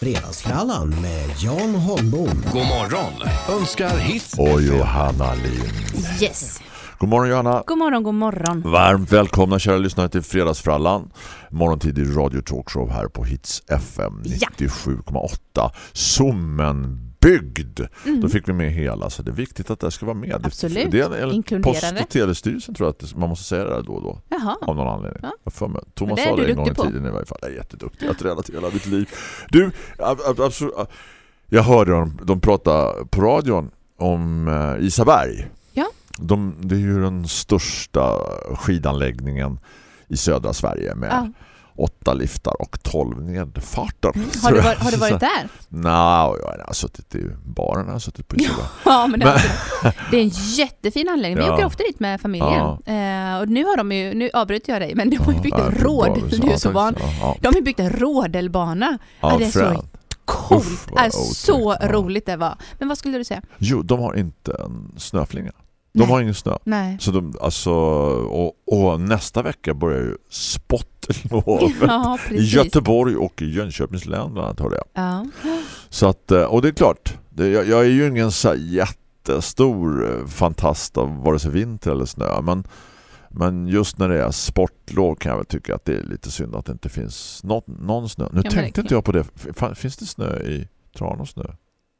Fredagsfrallan med Jan Holmbom. God morgon önskar hit. Och Johanna Lind. Yes. God morgon Johanna. God morgon, god morgon. Varmt välkomna kära lyssnare till Fredagsfrallan. Morgontidig radio talkshow här på Hits FM Ja. 97,8. Byggd. Då fick vi med hela så det är viktigt att det ska vara med. Mm. Absolut. Det är. Post- och telestyrelsen tror jag att man måste säga det då och då. Jaha. Av någon anledning. Ja. Får mig. Thomas sa det en gång i på. tiden i varje fall. Jag är jätteduktig. Jag har tränat hela mitt liv. Du, ab- ab- absolut, jag hörde dem, de prata på radion om eh, Isaberg. Ja. De, det är ju den största skidanläggningen i södra Sverige med Ja. Åtta liftar och tolv nedfarter. Mm. Har, du, varit- har du varit där? Nej, jag har suttit i baren, jag har suttit på. Ja, men det, Men- det är en jättefin anläggning. Vi Ja. åker ofta dit med familjen. Eh, och nu har de ju, nu avbryter jag dig, men de har ju byggt Ja, en råd. Du är så van. Ja, ja. De har ju byggt en rådelbana. Ja, det är så coolt. Uff, är så. Ja. roligt det var. Men vad skulle du säga? Jo, de har inte en snöflinga. De Nej. har ingen snö. Nej. Så de, alltså, och, och nästa vecka börjar ju spottlovet Ja, i precis. Göteborg och i Jönköpings län bland annat hörde jag. Ja. Så att, eh, och det är klart, det, jag, jag är ju ingen så jättestor eh, fantast av vare sig vinter eller snö, men, men just när det är sportlov kan jag väl tycka att det är lite synd att det inte finns någon, någon snö. Nu det tänkte inte jag på det. Finns det snö i Tranås snö?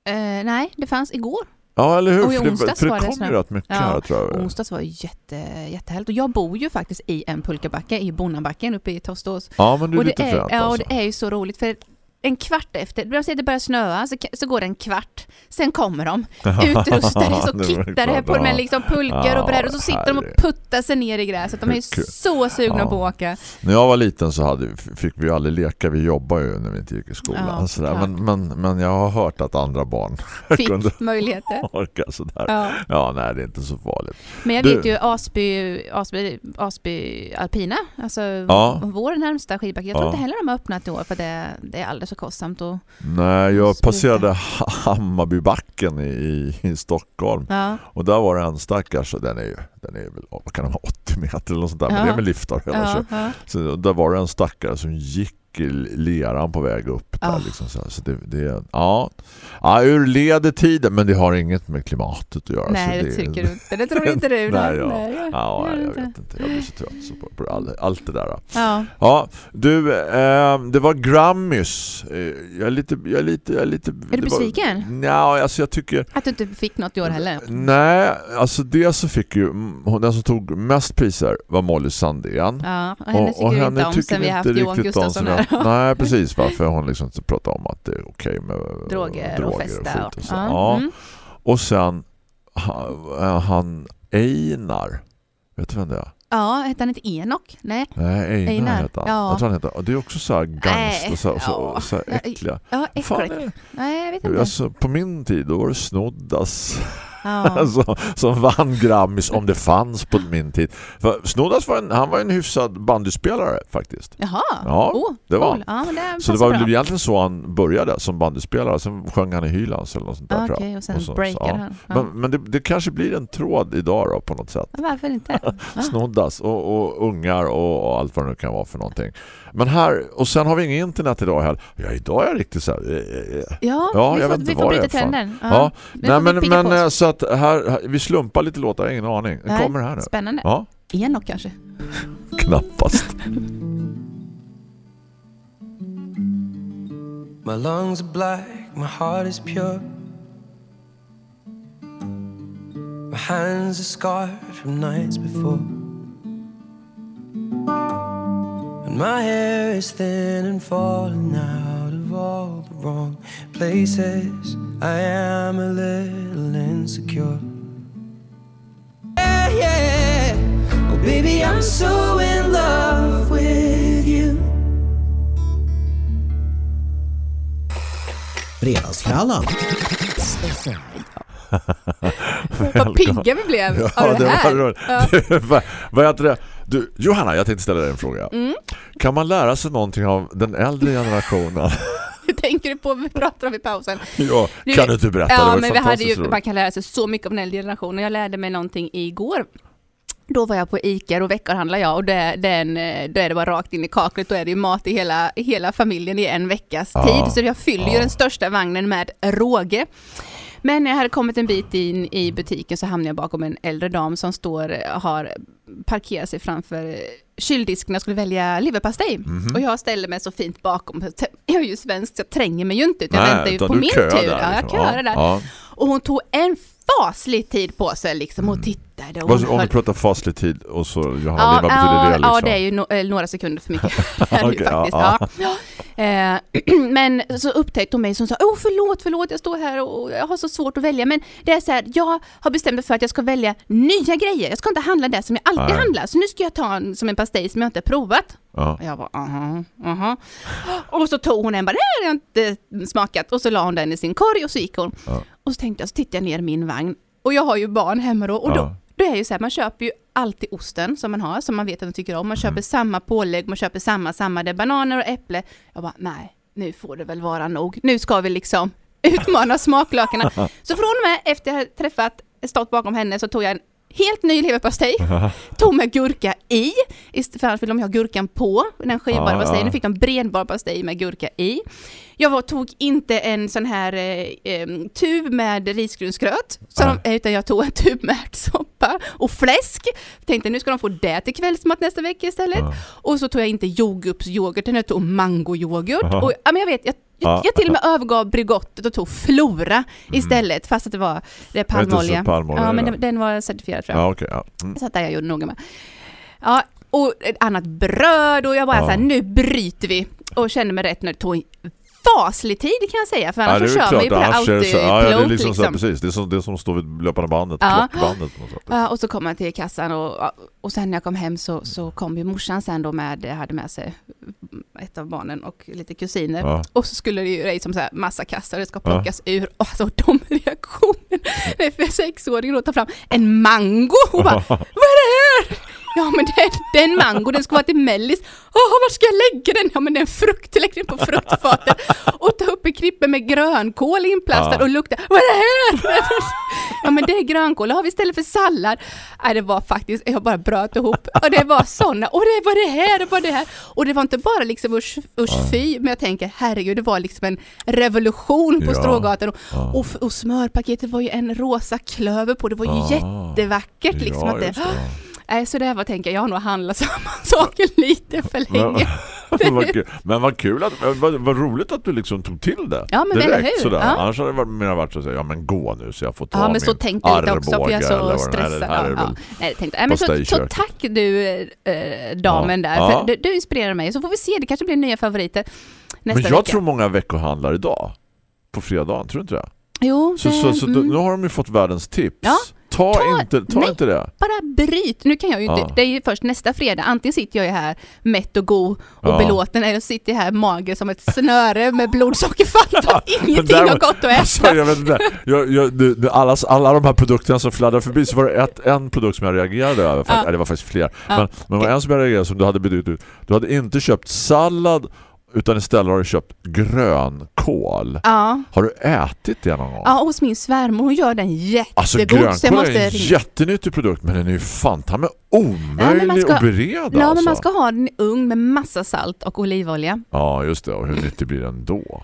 Eh, nej, det fanns igår. Ja, eller hur? Och i för det, för det kom ju rätt mycket Ja, här tror jag. Onsdags var jätte, jättehärligt. Och jag bor ju faktiskt i en pulkabacke i Bonnabacken uppe i Tostås. Ja, men du är och det lite är, fränt ja, och alltså. det är ju så roligt för en kvart efter, jag säger att det börjar snöa, så, så går det en kvart, sen kommer de utrustade, så klart, på med liksom pulkor och brädor och så sitter de och puttar sig ner i gräset. De är ju så sugna Ja. på att åka. När jag var liten så hade, fick vi ju aldrig leka. Vi jobbade ju när vi inte gick i skolan. Ja. Men, men, men jag har hört att andra barn kunde Fick möjligheter. orka sådär. Ja. Ja. nej, det är inte så farligt. Men jag Du- vet ju Asby, Asby, Asby Alpina, alltså Ja. vår närmsta skidbacke. Jag tror Ja. inte heller de har öppnat i år för det, det är alldeles för kostsamt. Och, Nej, jag Spruta. passerade Hammarbybacken i, i, Stockholm. ja. Och där var det en stackars, den är ju den är väl, vad kan den vara, 80 meter eller något sånt där. Men Ja. det är med liftar hela Ja, ja. Så där var det en stackare som gick leran på väg upp där Ah. liksom så, så det, det ja. ja ur ledetiden men det har inget med klimatet att göra Nej, så det tycker du inte. Det tror inte du. Nej, ja. Nej, Ja, gör jag inte. vet inte. Jag blir så trött så på, på all, allt det där. Ja. Ja, du, eh, det var Grammys. Eh, Jag är lite... Jag är, lite, jag är, lite, Är du besviken? Ja, alltså jag tycker... Att du inte fick något i år heller. Nej, alltså det så fick ju... Den som tog mest priser var Molly Sandén. Ja, och henne tycker du inte om sen vi har haft Johan Gustafsson här. Nej, precis. Va? För hon liksom inte pratar om att det är okej med Droger, och festa. skit och så. ja. Mm. Och sen han, han Einar. Vet du vem det är? ja, hette han inte Enok? Nej. Nej, Einar, heter han. ja. Jag tror han. Och det är också så här gangster, så, så, ja. så här äckliga. Ja, äckligt. Nej, jag vet inte. Alltså, på min tid då var det Snoddas Ja. som, som vann Grammis om det fanns på min tid. För Snoddas var en, han var en hyfsad bandyspelare faktiskt. Jaha, Ja, oh, det var cool. Ja, men det Så det var bra. egentligen så han började som bandyspelare. Sen sjöng han i Hylands eller något sånt där. Ja, tror Okej, jag. och sen så- breakar ja. han. Ja. Men, men det, det kanske blir en tråd idag då på något sätt. Ja, Varför inte? Ja. Snoddas och, och ungar och, och allt vad det nu kan vara för någonting. Men här, och sen har vi ingen internet idag heller. Ja, idag är jag riktigt så här... eh, eh, eh. Ja, Ja, vi jag vet inte vad det är. Ja, Vi nej men, men så att här, här, vi slumpar lite låtar, ingen aning. Den Nej, kommer här nu. Spännande. Ja, Enok kanske? knappast. My lungs are black, my heart is pure. My hands are scarred from nights before. And my hair is thin and falling out of all the wrong places. I am a little insecure. Yeah, yeah. Oh, baby, I'm so in love with you. Fredagsfrallan. Vad pigga vi blev av Ja, det det här. var roligt. Ja. Vad heter det? Du, Johanna, jag tänkte ställa dig en fråga. Mm. Kan man lära sig någonting av den äldre generationen? Tänker du på vi pratar om i pausen? ja, Du- kan du inte berätta? Ja, men vi hade ju, man kan lära sig så mycket av den äldre generationen. Jag lärde mig någonting igår. Då var jag på ICA och veckohandlar jag och det, den, då är det bara rakt in i kaklet. Då är det ju mat i hela, hela familjen i en veckas Ja. tid. Så jag fyller ju Ja. den största vagnen med råge. Men när jag hade kommit en bit in i butiken så hamnade jag bakom en äldre dam som står, har parkerat sig framför kyldisken och skulle välja leverpastej. Mhm. Och jag ställer mig så fint bakom. Jag är ju svensk så jag tränger mig ju inte utan jag Nej, väntar ju på min köar tur. där, ja, jag liksom. köade där. Ja. Och hon tog en faslig tid på sig liksom och tittade. Och hon Om vi pratar faslig tid och så Johanna, Ja, vad betyder ja, det liksom? ja, det är ju no eh, några sekunder för mycket. Ju Okej, ja, faktiskt. Ja. Eh, men så upptäckte hon mig som sa, åh förlåt, förlåt, jag står här och jag har så svårt att välja. Men det är så här, jag har bestämt mig för att jag ska välja nya grejer. Jag ska inte handla det som jag alltid Nej. handlar. Så nu ska jag ta en, som en pastej som jag inte har provat. Ja. Och jag bara, aha, aha. Och så tog hon en, bara, det här har jag inte smakat. Och så la hon den i sin korg och så gick hon. Ja. Och så tänkte jag, så tittade jag ner min vagn. Och jag har ju barn hemma då. Och då, Ja. då är det ju så här, man köper ju alltid osten som man har, som man vet att man tycker om. Man köper Mm. samma pålägg, man köper samma, samma. Det är bananer och äpple. Jag bara, nej, nu får det väl vara nog. Nu ska vi liksom utmana smaklökarna. Så från och med efter jag hade träffat, stått bakom henne, så tog jag en helt ny leverpastej, tog med gurka i, för annars vill de ha gurkan på den skivbara Ja, pastejen. Nu fick de bredbar pastej med gurka i. Jag var, tog inte en sån här eh, tub med risgrynsgröt, de, utan jag tog en tub med ärtsoppa och fläsk. Tänkte nu ska de få det till kvällsmat nästa vecka istället. Ja. Och så tog jag inte jordgubbsyoghurten, jag tog mangoyoghurt. Och, ja, men jag vet, jag, Ja. jag till och med övergav Bregottet och tog Flora istället, fast att det var det är Mm. Du, så palmolja. palmolja, Ja, men den, den var certifierad tror jag. Ja, okej. ja. Mm. Så att det jag gjorde noga med. Ja, och ett annat bröd och jag bara Ja. så här, nu bryter vi. Och kände mig rätt nöjd. Det tog en faslig tid kan jag säga, för Ja, annars det är så kör man ju på det autopilot ja, ja, det är liksom, liksom. Så här, precis. Det är som, det är som står vid löpande bandet, Ja. klockbandet på något sätt. Ja, och så kom jag till kassan och, och sen när jag kom hem så, så kom ju morsan sen då med, hade med sig ett av barnen och lite kusiner. Ja. Och så skulle det ju det är som så här massa kassar, det ska plockas ur. Och alltså de reaktionerna, det är för sexåringen att ta fram en mango och bara Vad är det här? Ja men det det är en mango, den ska vara till mellis. Åh, var ska jag lägga den? Ja men det är en frukt, lägg den på fruktfatet. Och ta upp en knippe med grönkål inplastad Ja. och lukta. Vad är det här? Ja men det är grönkål, det har vi istället för sallad. Nej det var faktiskt, jag bara bröt ihop. Och det var sådana, och det var det här, det var det här. Och det var inte bara liksom usch, usch fy, men jag tänker herregud det var liksom en revolution på Ja. Strågatan. Och, Ja. och, och smörpaketet var ju en rosa klöver på, det var ju jättevackert liksom. Att det. Nej, så där var tänker jag, jag har nog handlat samma saker lite för länge. Men, vad kul. men vad kul, att, vad, vad roligt att du liksom tog till det. Ja, men Direkt, eller hur? Sådär. Ja. Annars hade det varit mer varit så att säga, ja men gå nu så jag får ta Ja, men min så tänkte jag lite också, för jag är så stressad. Här är Ja, ja. Nej, tänkte, nej, men så, så tack du, äh, damen Ja. där, för du, du inspirerar mig. Så får vi se, det kanske blir nya favoriter nästa Men jag vecka. tror många veckohandlar idag. På fredagen, tror du inte det? Jo, Så, det, så, så mm. nu har de ju fått världens tips. Ja. Ta, Ta- inte, ta nej. inte det. bara bryt. Nu kan jag ju inte, Ja. det är ju först nästa fredag. Antingen sitter jag ju här mätt och god och Ja. belåten eller så sitter jag här mager som ett snöre med blodsockerfall för ingenting har gått att äta. Alltså, jag vet inte. Jag, jag, det, det, alla, alla de här produkterna som fladdrar förbi så var det ett, en produkt som jag reagerade över. För, Ja. Det var faktiskt fler. Men, men var en som jag reagerade som du hade bytt ut. Du hade inte köpt sallad utan istället har du köpt grönkål. Ja. Har du ätit det någon gång? ja, hos min svärmor, hon gör den Alltså jättegod. så jag grönkål måste är en jättenyttig produkt men den är ju fan ta med omöjlig man ska- att bereda Ja, alltså. men man ska ha den i ugn med massa salt och olivolja. Ja, just det. Och hur nyttig blir den då?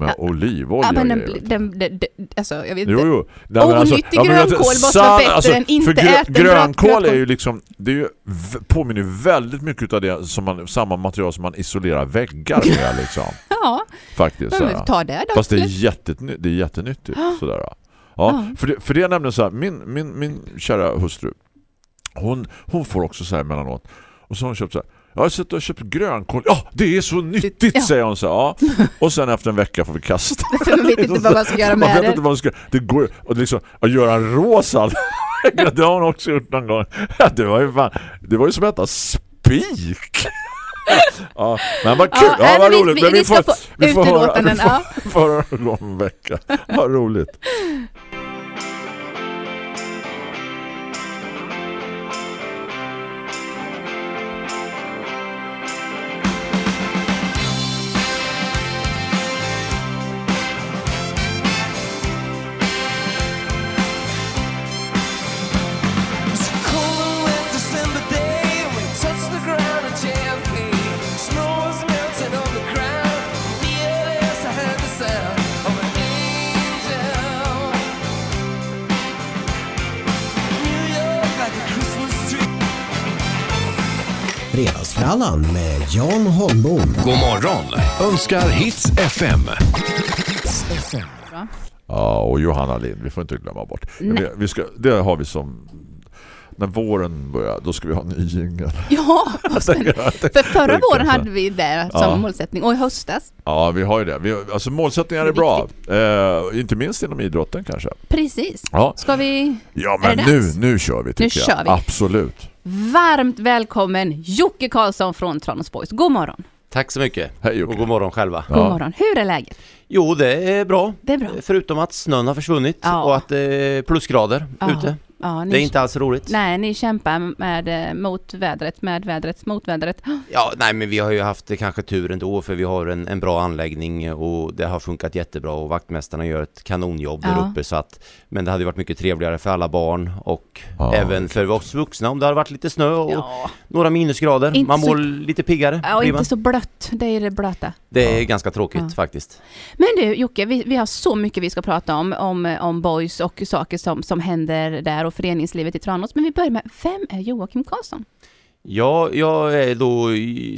Ja. olivolja Ja, men den, den, alltså, jag vet Jo, inte. jo. Nej, men Onyttig men jag grönkål måste vara bättre än inte för grö- bra Grönkål är ju liksom det är ju, påminner väldigt mycket av det som man, samma material som man isolerar väggar med liksom. Ja, Faktiskt. men ta det då. Fast det är, jättetny- det är jättenyttigt. Sådär. Ja, Ja. För, det, för det är nämligen så här, min, min, min kära hustru hon, hon får också så här emellanåt. Och så har hon köpt så här jag har sett och köpt grönkål. Ja, det är så nyttigt, Ja. säger hon så. Ja. Och sen efter en vecka får vi kasta. För man vet inte vad man ska göra Man med vet det. inte vad man ska Det går ju och liksom att göra en rosa det har hon också gjort någon gång. Det var ju fan det var ju som att äta spik. Ja, men vad kul. Ja, Ja, vad vi- roligt. vi- Men vi ska få vi får höra, vi får, ja. vi får höra om en vecka. Vad roligt. Fredagsfrallan med Jan Holmbom. God morgon önskar Hits FM. Ja, och Johanna Lind, vi får inte glömma bort. Nej. Vi, vi ska, det har vi som... När våren börjar, då ska vi ha en ny jingel. Ja. För förra våren hade vi det som Ja. målsättning och i höstas. Ja, vi har ju det. Vi, alltså målsättningar Det är är bra. Eh, inte minst inom idrotten kanske. Precis. Ja, Ska vi ja men nu, nu kör vi tycker kör jag. vi. Absolut. Varmt välkommen Jocke Karlsson från Tranås Boys. God morgon. Tack så mycket. Hej Och Jocke. god morgon själva. Ja. God morgon. Hur är läget? Jo, det är bra. Det är bra. Förutom att snön har försvunnit Ja. och att det är plusgrader Ja. ute. Ja, ni, Det är inte alls roligt. Nej, ni kämpar med, eh, mot vädret, med vädret, mot vädret. Ja, nej men vi har ju haft kanske tur ändå för vi har en, en bra anläggning och det har funkat jättebra och vaktmästarna gör ett kanonjobb där Ja. uppe så att Men det hade ju varit mycket trevligare för alla barn och Ja, även för oss vuxna om det hade varit lite snö och Ja, några minusgrader. Inte Man så- mår lite piggare. ja och inte så blött. Det är det blöta. Det är ganska tråkigt Ja. faktiskt. Men du Jocke, vi, vi har så mycket vi ska prata om, om, om boys och saker som, som händer där och föreningslivet i Tranås. Men vi börjar med, vem är Joakim Karlsson? Ja, jag är då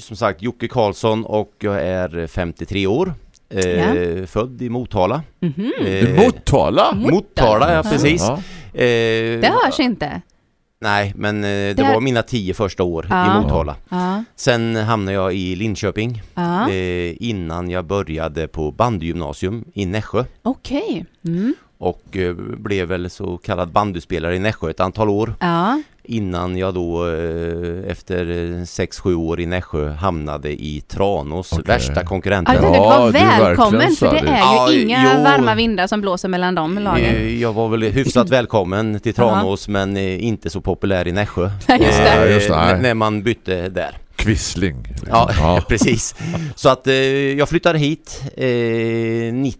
som sagt Jocke Karlsson och jag är 53 år. Eh, Född i Motala. Mhm. Eh, I Motala? Motala, ja Ja. precis. Ja. Eh, Det hörs inte. Nej, men eh, det, Det- var mina tio första år Ja. i Motala. Ja, Sen hamnade jag i Linköping ja. eh, innan jag började på bandygymnasium i Nässjö okej. Mm. Och eh, blev väl så kallad bandyspelare i Nässjö ett antal år Ja, innan jag då eh, efter 6-7 år i Nässjö hamnade i Tranås, Okej. värsta ja konkurrenten. Ja, tänkte var välkommen så för det är ju Ja, inga jo. varma vindar som blåser mellan de lagen. Eh, Jag var väl hyfsat välkommen till Tranås men inte så populär i Nässjö. Just det. Eh, Just det, När man bytte där. Quisling. liksom. Ja, precis. Så att eh, jag flyttade hit eh, 90,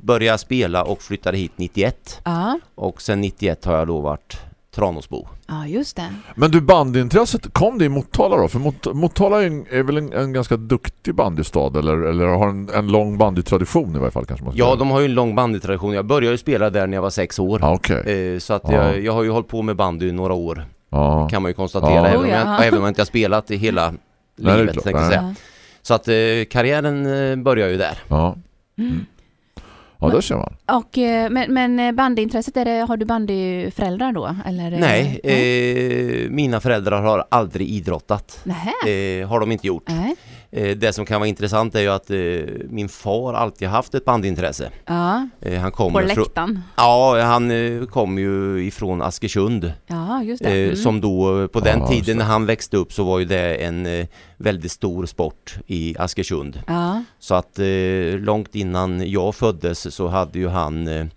började spela och flyttade hit 91. Ja, Och sen 91 har jag då varit Tranåsbo. ja just det. Men du, bandyintresset, kom det i Motala då? För Mot Motala är, en, är väl en, en ganska duktig bandystad eller, eller har en, en lång bandytradition i varje fall kanske man ska Ja, säga. de har ju en lång bandytradition. Jag började ju spela där när jag var sex år. Ja, okej. Eh, Så att Ja. jag, jag har ju hållit på med bandy i några år Ja. kan man ju konstatera Ja. även, Oh, om ja. jag, även om jag inte har spelat i hela Nej, livet klart. jag Nej. säga. Ja. Så att eh, karriären eh, börjar ju där. Ja. Mm. Ja, där ser man. Och, eh, men, men bandyintresset, är det, har du bandyföräldrar då? Eller, eh, Nej, eh, mina föräldrar har aldrig idrottat. Nähä. Eh, har de inte gjort. Nej. Eh, det som kan vara intressant är ju att eh, min far alltid haft ett bandyintresse. Ja, Eh, han på kommer från... läktaren. Ja, han kom ju ifrån Askersund. Ja, just det. Mm. Som då, på den Ja, tiden när han växte upp så var ju det en väldigt stor sport i Askersund. Ja, Så att långt innan jag föddes så hade ju han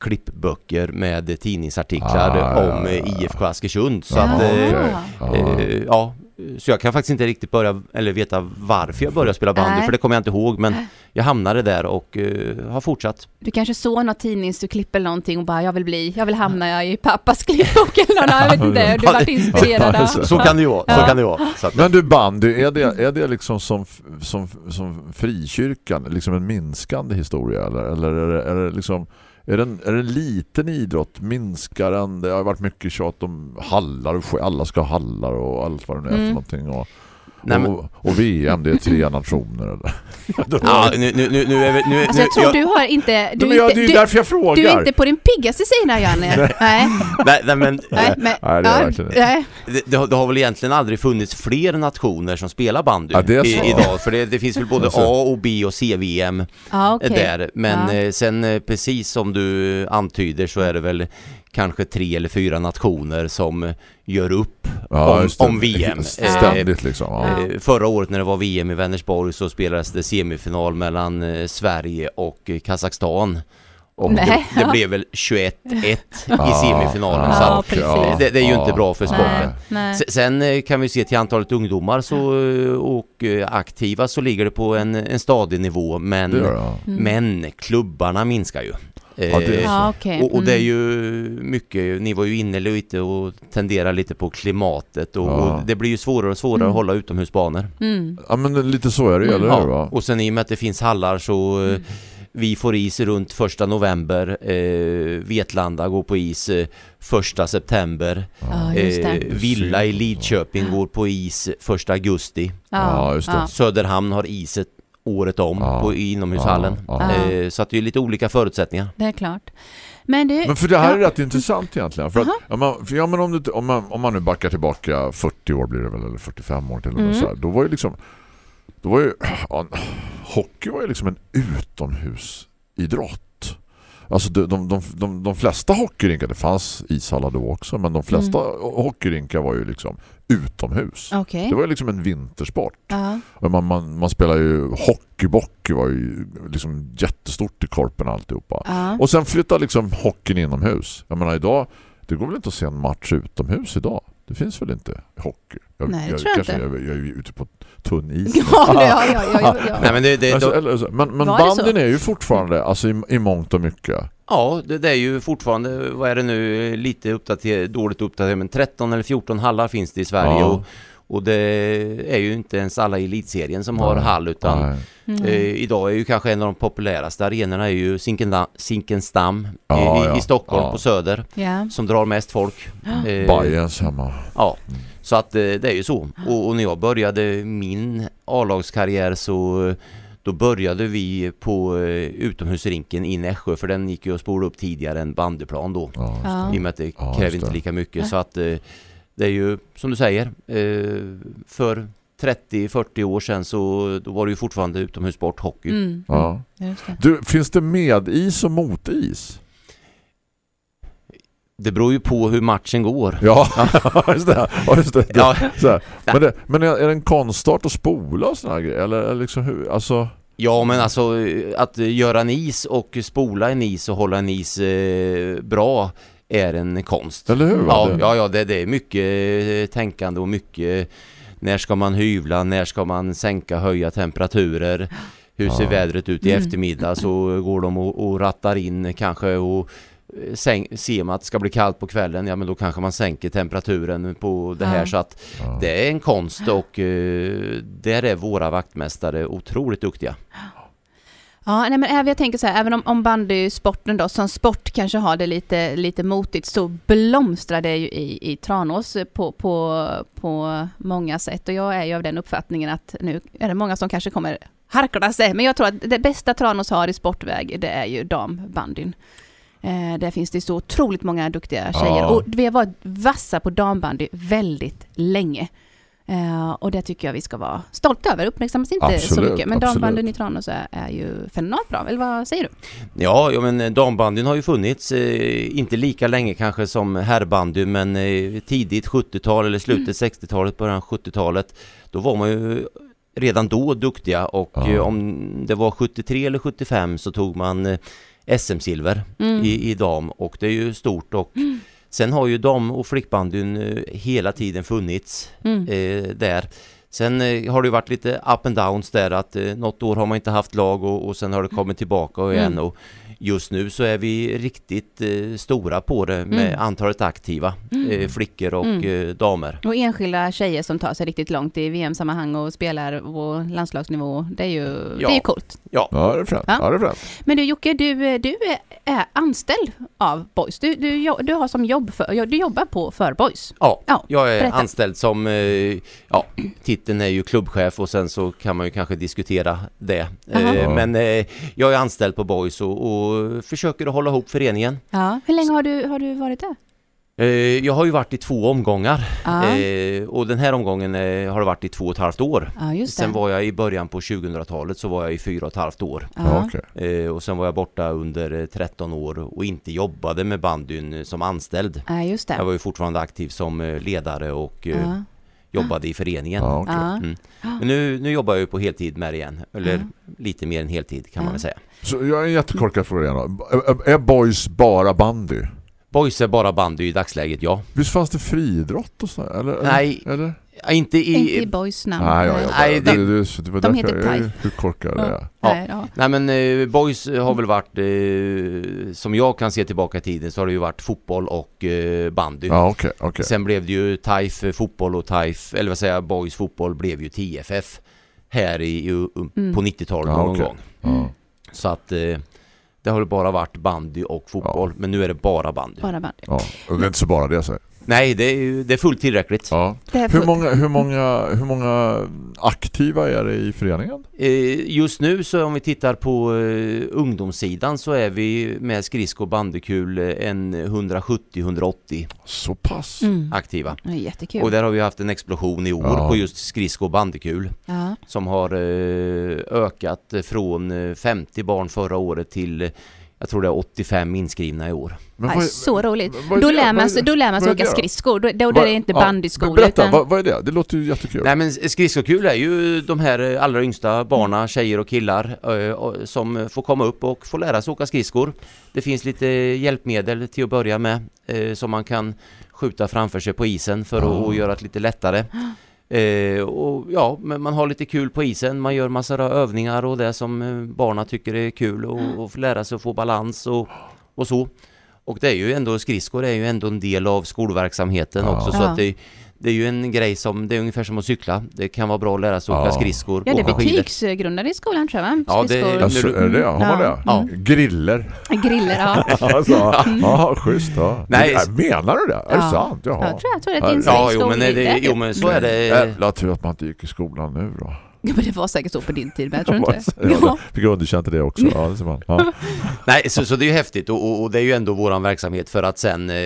klippböcker med tidningsartiklar Ah, ja, om ja, eh, ja. IFK Askersund. Så Ja. att, eh. Ja. Så jag kan faktiskt inte riktigt börja, eller veta varför jag började spela bandy, Nej. för det kommer jag inte ihåg, men jag hamnade där och eh, har fortsatt. du kanske såg något tidningsurklipp eller någonting och bara jag vill bli, jag vill hamna i pappas klippbok eller något, jag vet inte, du vart inspirerad av. Så kan det ju vara, så kan det vara. Så att, Men du bandy, är det, är det liksom som, som, som frikyrkan, liksom en minskande historia eller, eller är, det, är det liksom är det, en, är det en liten idrott? Minskar den? Det har varit mycket tjat om hallar och alla ska ha hallar och allt vad det nu är för Mm. någonting. Och, Nej, men- och, och VM, det är tre nationer. Eller? ja, nu, nu, nu, nu är vi, nu, Alltså jag tror jag- du har inte, du, men jag, det är inte, ju du, därför jag frågar. du är inte på din piggaste sida Janne. Nej, nej, nej, men nej, men, Nej, det är verkligen nej. Det, det, har, det har väl egentligen aldrig funnits fler nationer som spelar bandy Ja, det i, idag För det, det finns väl både. A och B och C-VM Ja, okej. där Men Ja. eh, sen eh, precis som du antyder så är det väl kanske tre eller fyra nationer som gör upp om, just det. om VM Ständigt liksom. Ja. Ja. Eh, Förra året när det var VM i Vänersborg så spelades det semifinal mellan eh, Sverige och eh, Kazakstan och det, det blev väl 21-1 i Ja, semifinalen ja, så Ja, det, det är ju inte bra för ja. sporten. Nej. Sen eh, kan vi se till antalet ungdomar så, eh, och eh, aktiva så ligger det på en, en stadig nivå men, Det det, ja. Mm. men klubbarna minskar ju. Ja, det är Eh, så. Ja, okej. och, och det är Mm. ju mycket, ni var ju inne lite och tenderar lite på klimatet och, Ja. och det blir ju svårare och svårare Mm. att hålla utomhusbanor. Mm. Ja men lite så är det ju, eller hur? Ja, Va? och sen i och med att det finns hallar så eh, Vi får is runt första november, eh, Vetlanda går på is eh, första september. Ja. Eh, Villa i Lidköping går på is första augusti. Ja, just det. ja. Söderhamn har iset året om Ja. på, i inomhushallen. Ja, ja. Eh, så att det är lite olika förutsättningar. Det är klart. Men du, Men för det här är rätt intressant egentligen. För att, ja, man, för ja, men om, du, om, man, om man nu backar tillbaka 40 år blir det väl, eller 45 år till Mm. så här, då var ju liksom då var ju, ja, hockey var ju liksom en utomhusidrott. Alltså de, de, de, de, de flesta hockeyrinkar, det fanns ishallar då också, men de flesta hockeyrinkar var ju liksom utomhus. Okej. Det var ju liksom en vintersport. Ja. Och Man, man, man spelar ju hockeybock var ju liksom jättestort i korpen alltihopa. Ja. Och sen flyttar liksom hockeyn inomhus. Jag menar idag, det går väl inte att se en match utomhus idag? Det finns väl inte hockey? Jag, Nej, jag, tror jag kanske. Jag, jag är ute på tunn is. Ja, ja, ja, ja, ja. Nej, men det, Alltså, då, men men banden är ju fortfarande alltså, i, i mångt och mycket. ja, det, det är ju fortfarande, vad är det nu, lite uppdater, dåligt uppdaterat, men 13 eller 14 hallar finns det i Sverige Ja. och, och det är ju inte ens alla i elitserien som har Nej. hall utan. Mm. Eh, idag är ju kanske en av de populäraste arenorna är ju Zinkenda, Zinkensdamm Ja, i, ja. i Stockholm Ja. på Söder Ja. som drar mest folk. Eh, Bajens hemma. Ja, så att eh, det är ju så. Och, och när jag började min A-lagskarriär så eh, då började vi på eh, utomhusrinken i Nässjö för den gick ju att spola upp tidigare än bandyplan då. Ja. I och med att det Ja, kräver inte lika mycket så att det är ju som du säger för 30-40 år sedan så då var det ju fortfarande utomhussport hockey. Mm. Ja. Du, finns det medis och motis? Det beror ju på hur matchen går. Ja, just det. Ja, just det. Ja, Så här. Men, det, men är det en konstart att spola och såna här grejer? Eller, eller liksom hur? Alltså, ja, men alltså att göra en is och spola en is och hålla en is eh, bra är en konst. eller hur? Ja, Det- ja, ja det, det är mycket eh, tänkande och mycket när ska man hyvla, när ska man sänka, höja temperaturer. Hur ser Ja. vädret ut i Mm. eftermiddag så går de och, och rattar in kanske och säng, ser man att det ska bli kallt på kvällen, ja men då kanske man sänker temperaturen på det här Ja. så att Ja. det är en konst och eh, där är våra vaktmästare otroligt duktiga. Ja, nej, men även, jag tänker så här, även om, om bandysporten då som sport kanske har det lite, lite motigt så blomstrar det ju i, i Tranås på, på, på många sätt. Och jag är ju av den uppfattningen att nu är det många som kanske kommer harkla sig, men jag tror att det bästa Tranås har i sportväg, det är ju dambandyn. Eh, där finns det så otroligt många duktiga tjejer Ja. och vi har varit vassa på dambandy väldigt länge. Eh, och det tycker jag vi ska vara stolta över. Uppmärksammas inte så Absolut, mycket. Men absolut. dambandyn i Tranås är, är ju fenomenalt bra. Eller vad säger du? Ja, ja men eh, dambandyn har ju funnits, eh, inte lika länge kanske som herrbandyn men eh, tidigt 70-tal eller slutet 60-talet, början 70-talet då var man ju redan då duktiga och Ja. eh, om det var 73 eller 75 så tog man eh, SM-silver Mm. i, i dam och det är ju stort och sen har ju dam och flickbandyn eh, hela tiden funnits Mm. eh, där. Sen eh, har det varit lite up and downs där att eh, något år har man inte haft lag och, och sen har det kommit tillbaka och igen Mm. och just nu så är vi riktigt eh, stora på det med Mm. antalet aktiva eh, flickor och Mm. eh, damer. Och enskilda tjejer som tar sig riktigt långt i VM-sammanhang och spelar på landslagsnivå. Det är ju, Ja. det är coolt. Ja, Ja, det är fränt. Ja. Ja. Men du Jocke, du, du är anställd av Boys. Du, du, du har som jobb för, du jobbar på för Boys. ja. Ja, jag är berätta. anställd som, eh, ja, titeln är ju klubbchef och sen så kan man ju kanske diskutera det. Aha. Eh, men eh, jag är anställd på Boys och, och försöker att hålla ihop föreningen. Ja. Hur länge har du, har du varit där? Eh, Jag har ju varit i två omgångar Ja, eh, och den här omgången eh, har det varit i två och ett halvt år. ja. Sen var jag i början på 2000-talet så var jag i fyra och ett halvt år. Ja, och sen var jag borta under eh, 13 år och inte jobbade med bandyn som anställd. Jag var ju fortfarande aktiv som ledare och. Jobbade i föreningen. Ja. Ja. Mm. Men nu, nu jobbar jag ju på heltid med det igen, eller Ja. lite mer än heltid kan man väl säga. Så jag har en jättekorkad fråga. Är- Är boys bara bandy? Boys är bara bandy i dagsläget, ja. Visst fanns det friidrott och så? Eller, eller- Nej. Eller? Ja, Inte i... Inte i Boys namn. Nej, ja, ja, Nej, det, det- det, det, var De därför heter jag TIFE. hur korkad är. Ja. Ja. Nej, ja. Nej men eh, boys har väl varit, eh, som jag kan se tillbaka i tiden så har det ju varit fotboll och eh, bandy. Ja, okej, okej. Sen blev det ju eh, fotboll och TIFE, eller vad säger jag, boys fotboll blev ju TFF här i, i, um, Mm. på 90-talet Ja, någon okej. gång. Ja. Så att eh, det har bara varit bandy och fotboll, men nu är det bara bandy. Bara bandy. Ja, och det är inte så bara det så. Nej, det är, ju- det är fullt tillräckligt. Ja. Det är Hur fullt. många, hur, många, hur många aktiva är det i föreningen? Eh, Just nu så om vi tittar på eh, ungdomssidan så är vi med skridsko och bandykul eh, en 170-180 Så pass? Mm. aktiva. Det är jättekul. Och där har vi haft en explosion i år Ja. på just skridsko och bandykul ja. som har ökat från eh, 50 barn förra året till jag tror det är 85 inskrivna i år. Vad är- så roligt. vad Då lär Vad är man det? då lär man sig Vad är åka skridskor. Då, då, då Vad- är det inte ja, bandyskola. Berätta, utan- vad, vad är det? Det låter ju jättekul. Nej men skridskokul är ju de här allra yngsta barna, tjejer och killar som får komma upp och få lära sig åka skridskor. Det finns lite hjälpmedel till att börja med som man kan skjuta framför sig på isen för att, att göra det lite lättare. Eh, och ja, men man har lite kul på isen, man gör massor av övningar och det som eh, barna tycker är kul och, och lära sig att få balans och, och så. Och det är ju ändå, skridskor är ju ändå en del av skolverksamheten Ja. också så Ja. att det, det är ju en grej som, det är ungefär som att cykla. Det kan vara bra att lära sig åka Ja. skridskor, Ja, det är åka skidor. betygsgrundande i skolan tror jag va? Ja, det- Skridskor. Alltså, är det? Har man Ja. det? Ja. Griller. Griller, ja. Alltså, ja, schysst. Ja. Nej, Nej, menar du det? Är det Ja. sant? Jaha. Jag tror, jag tror det är ett Ja, jo men, är det, jo men så är det. Jävla tur att man inte gick i skolan nu då. Ja, men det var säkert så på din tid, men jag tror inte Ja, ja. Fick underkänt det också. Ja, det ser man. Ja. Nej, så, så det är ju häftigt och, och, och det är ju ändå våran verksamhet för att sen eh,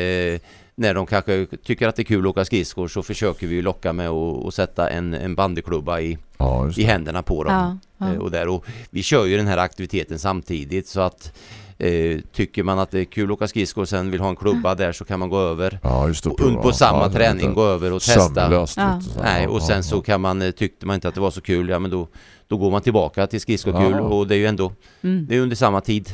när de kanske tycker att det är kul att åka skridskor så försöker vi locka med att sätta en, en bandyklubba i, Ja, i händerna på dem. Ja, Eh, ja. Och, där, och vi kör ju den här aktiviteten samtidigt så att eh, tycker man att det är kul att åka skridskor och sen vill ha en klubba där så kan man gå över Ja, just det. och und- på samma träning gå över och testa. Nej, och sen så kan man, eh, tyckte man inte att det var så kul, ja men då, då går man tillbaka till skridskokul Ja. och det är ju ändå, Mm. det är under samma tid.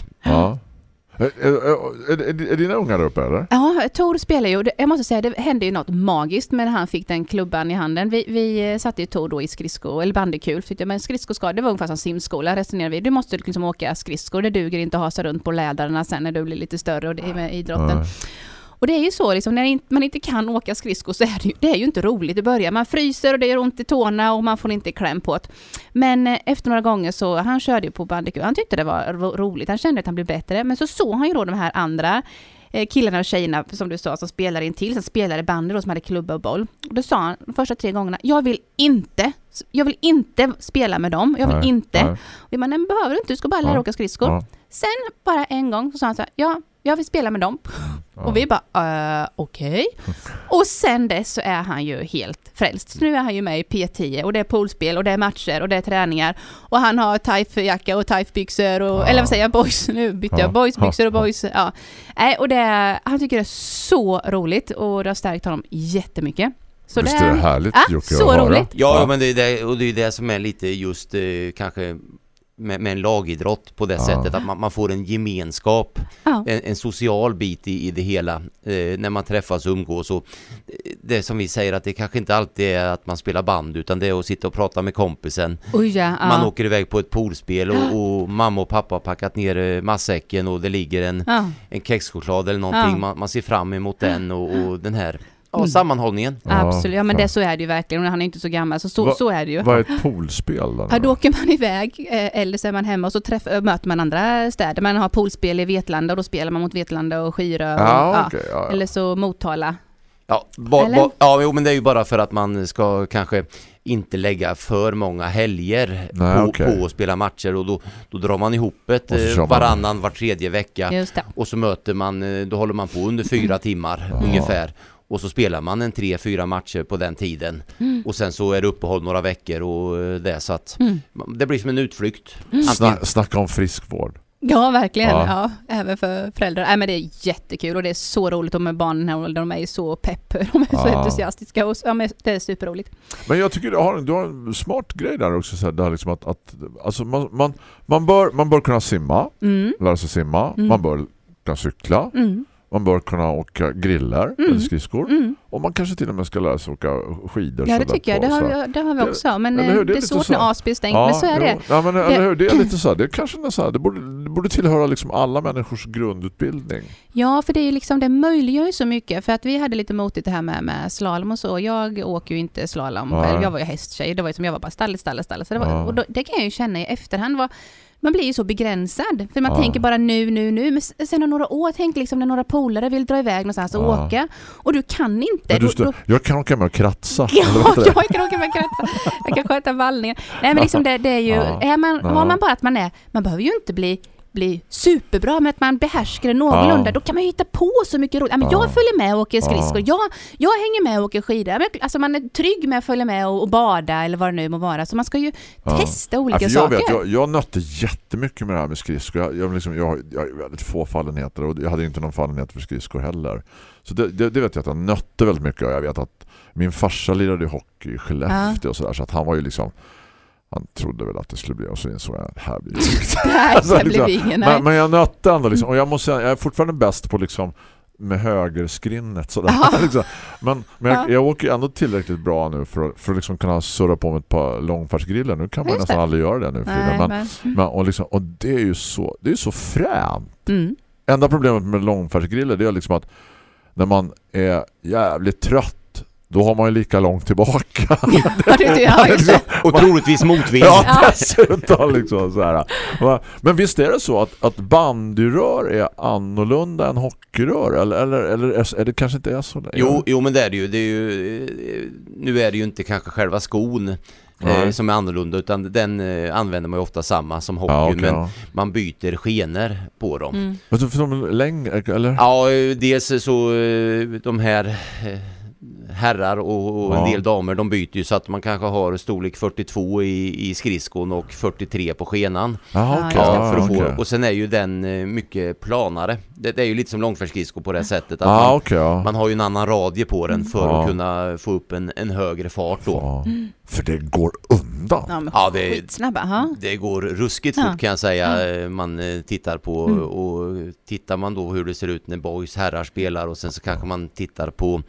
Ja. Är, är, är, är, är dina ungar där uppe eller? Ja, Tor spelar ju. Jag måste säga, det hände ju något magiskt när han fick den klubban i handen. Vi, vi eh, satte ju Tor då i skridsko, eller bandykul. Men skridskoskada, det var ungefär som simskola resonerade vi. Du måste liksom åka skridskor, det duger inte att ha sig runt på lädrarna sen när du blir lite större och det är med idrotten. Ja. Och det är ju så liksom, när man inte kan åka skridskor så är det ju, det är ju inte roligt i början. Man fryser och det gör ont i tårna och man får inte kläm på det. Men eh, efter några gånger så, han körde ju på bandykul, han tyckte det var ro- roligt, han kände att han blev bättre. Men så såg han ju då de här andra eh, killarna och tjejerna, som du sa, som spelade in till, som spelade bandy då, som hade klubba och boll. Och då sa han de första tre gångerna, jag vill inte, jag vill inte spela med dem, jag vill Nej, inte. nej. Och bara, nej behöver du inte, du ska bara lära dig Ja. åka skridskor. Ja. Sen bara en gång så sa han så här, ja, jag vill spela med dem. Och vi bara, uh, okej. Och sen dess så är han ju helt frälst. Så nu är han ju med i P10 och det är poolspel och det är matcher och det är träningar. Och han har Taif-jacka och Taif-byxor och, Ja. eller vad säger jag, boys, nu bytte Ja. jag, boys-byxor och boys, ja. Nej, och det är, han tycker det är så roligt och det har stärkt honom jättemycket. Så Visst är det härligt Ja, Jocke så roligt. Ja, men det är det, och det är det som är lite just eh, kanske med, med en lagidrott på det Ja. sättet att man, man får en gemenskap, Ja. en, en social bit i, i det hela eh, när man träffas och umgås och eh, det som vi säger att det kanske inte alltid är att man spelar band utan det är att sitta och prata med kompisen Oj, ja, ja. man åker iväg på ett poolspel och, och mamma och pappa har packat ner eh, matsäcken och det ligger en, ja. en kexchoklad eller någonting, Ja. man, man ser fram emot den och, och den här ja, Mm. sammanhållningen. Ja, Absolut, ja men det, så är det ju verkligen. Och han är inte så gammal, så så, Va- så är det ju. Vad är ett poolspel då? Ja, då åker man iväg, eh, eller så är man hemma och så träff, äh, möter man andra städer. Man har poolspel i Vetlanda och då spelar man mot Vetlanda och Skyrö. Och, Ja, ja. okej. Ja, ja. Eller så Motala. Ja, ba, ba, ja jo, men det är ju bara för att man ska kanske inte lägga för många helger Nej, på, okej. på att spela matcher och då, då drar man ihop ett eh, varannan, var tredje vecka Just det. och så möter man, eh, då håller man på under fyra timmar Ja. ungefär och så spelar man en tre, fyra matcher på den tiden och sen så är det uppehåll några veckor och eh, det så att Mm. det blir som en utflykt. Antingen, Sna, snacka om friskvård. Ja, verkligen. Ja. Ja. även för föräldrar. Nej, men det är jättekul och det är så roligt med barnen här åldern. De är så pepp. De är så Ja. entusiastiska och så- ja, men det är superroligt. Men jag tycker du har, du har en smart grej där också. Så här, där liksom att, att, alltså man, man, man, bör, man bör kunna simma, Mm. lära sig simma. Mm. Man bör kunna cykla. Mm. Man bör kunna åka griller Mm. eller skridskor. Mm. Och man kanske till och med ska lära sig åka skidor. Ja, det tycker jag. på, Det har, vi, det har vi Det- också. Men eh? Det det är är lite svårt så. när Asby är stängt. men så är jo. det. Ja, men, eller Det- hur? Det är lite så här. Det är kanske så här. Det borde, det borde tillhöra liksom alla människors grundutbildning. Ja, för det är ju liksom, det möjliggör ju så mycket. För att vi hade lite motigt det här med, med slalom och så. Jag åker ju inte slalom Nej. själv. Jag var ju hästtjej. Det var ju som jag var bara stallet, stallet, stallet. Så det, var, Ja. och då, det kan jag ju känna i efterhand. Var, man blir ju så begränsad. För man Ja. tänker bara nu, nu, nu. Men sen om några år, tänk liksom när några polare vill dra iväg någonstans och Ja. åka. Och du kan inte. Du då- jag kan åka med och kratsa. Ja, jag kan åka med kratsa. Jag kan sköta vallningen. Nej men liksom det, det är ju, är man, har man bara att man är, man behöver ju inte bli bli superbra men att man behärskar det någorlunda, Ja. då kan man ju hitta på så mycket roligt. Ja, men Ja. Jag följer med och åker skridskor, Ja. jag, jag hänger med och åker skidor. Alltså man är trygg med att följa med och, och bada eller vad det nu må vara. Så man ska ju testa olika jag, saker. vet, jag, jag nötte jättemycket med det här med skridskor. Jag, jag, liksom, jag, har- jag har väldigt få fallenheter och jag hade inte någon fallenhet för skridskor heller. Så det, det, det vet jag att jag nötte väldigt mycket och jag vet att min farsa lirade hockey i Skellefteå och sådär så att han var ju liksom han trodde väl att det skulle bli och så insåg jag att det här blir ju Nej, Alltså, det liksom, ingen. Men, men jag nötte ändå liksom, och jag måste säga, jag är fortfarande bäst på liksom med högerskrinnet sådär. Liksom. Men, men jag, Ja. jag åker ändå tillräckligt bra nu för, för att liksom kunna surra på med ett par långfärdsgriller. Nu kan man Just nästan det. aldrig göra det nu. Nej, Men, men, men, och, liksom, och det är ju så, det är så fränt. mm. Enda problemet med långfärdsgriller det är liksom att när man är jävligt trött då har man ju lika långt tillbaka. Ja, det- ja, det. Och troligtvis motvind. Ja, dessutom liksom så här. Men visst är det så att, att bandyrör är annorlunda än hockeyrör? Eller, eller, eller är, är det kanske inte är så? Där? Jo, jo men det är det ju. Det är ju eh, nu är det ju inte kanske själva skon eh, Nej. som är annorlunda utan den eh, använder man ju ofta samma som hockey Ja, okej, men ja. man byter skener på dem. Mm. Men så- för de är längre, eller? Ja, eh, dels så de här herrar och, och Ja. en del damer de byter ju så att man kanske har storlek 42 i, i skridskon och 43 på skenan. Just det. Ja, för att få, okej. Och sen är ju den eh, mycket planare. Det, det är ju lite som långfärdsskridskor på det sättet att Ja, man, okej. ja. man har ju en annan radie på den för Ja. att kunna få upp en, en högre fart då. Ja. För det går undan. Ja, men Ja, det- skitsnabba. Det går ruskigt Ja. fort kan jag säga. Eh, Man eh, tittar på Mm. och tittar man då hur det ser ut när boys herrar spelar och sen så kanske man tittar på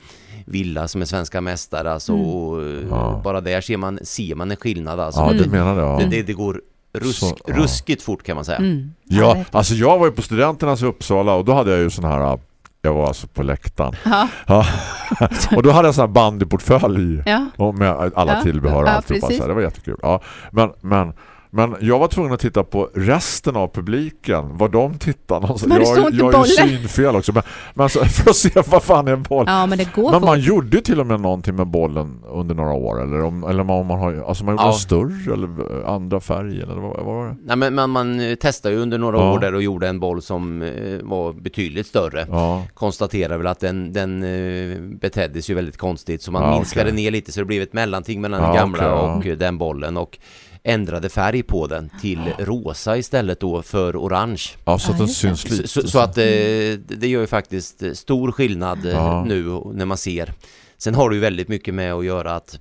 Villa som är svenska mästare alltså, Mm. och eh, Ja. bara där ser man, ser man en skillnad alltså. Ja, det, du menar det. Ja. det, det, det går rusk, Så, ja. ruskigt fort kan man säga. Mm. Ja, alltså jag var ju på studenternas i Uppsala och då hade jag ju sån här jag var alltså på läktaren. Ja. Ja. och då hade jag sån här bandyportfölj Ja. och med alla Ja. tillbehör och Ja, alltihopa. det var jättekul. Ja, men, men, men jag var tvungen att titta på resten av publiken. Vad de tittar någonstans. Men det Jag, jag har ju synfel också. Men, men alltså, för att se vad fan är en boll. ja, men det går Men man gjorde ju till och med någonting med bollen under några år eller om eller om man har alltså man gjorde Ja. större eller andra färger eller vad, vad var det? Nej, men man, man eh, testade ju under några Ja. år där och gjorde en boll som eh, var betydligt större. Ja. konstaterar väl att den, den eh, betedde sig väldigt konstigt så man Ja, minskade okej. ner lite så det blev ett mellanting mellan Ja, den gamla ja. och eh, den bollen och ändrade färg på den till rosa istället då för orange. ja, så att den syns lite. så, så att eh, det gör ju faktiskt eh, stor skillnad eh, Ja. nu när man ser. Sen har det ju väldigt mycket med att göra att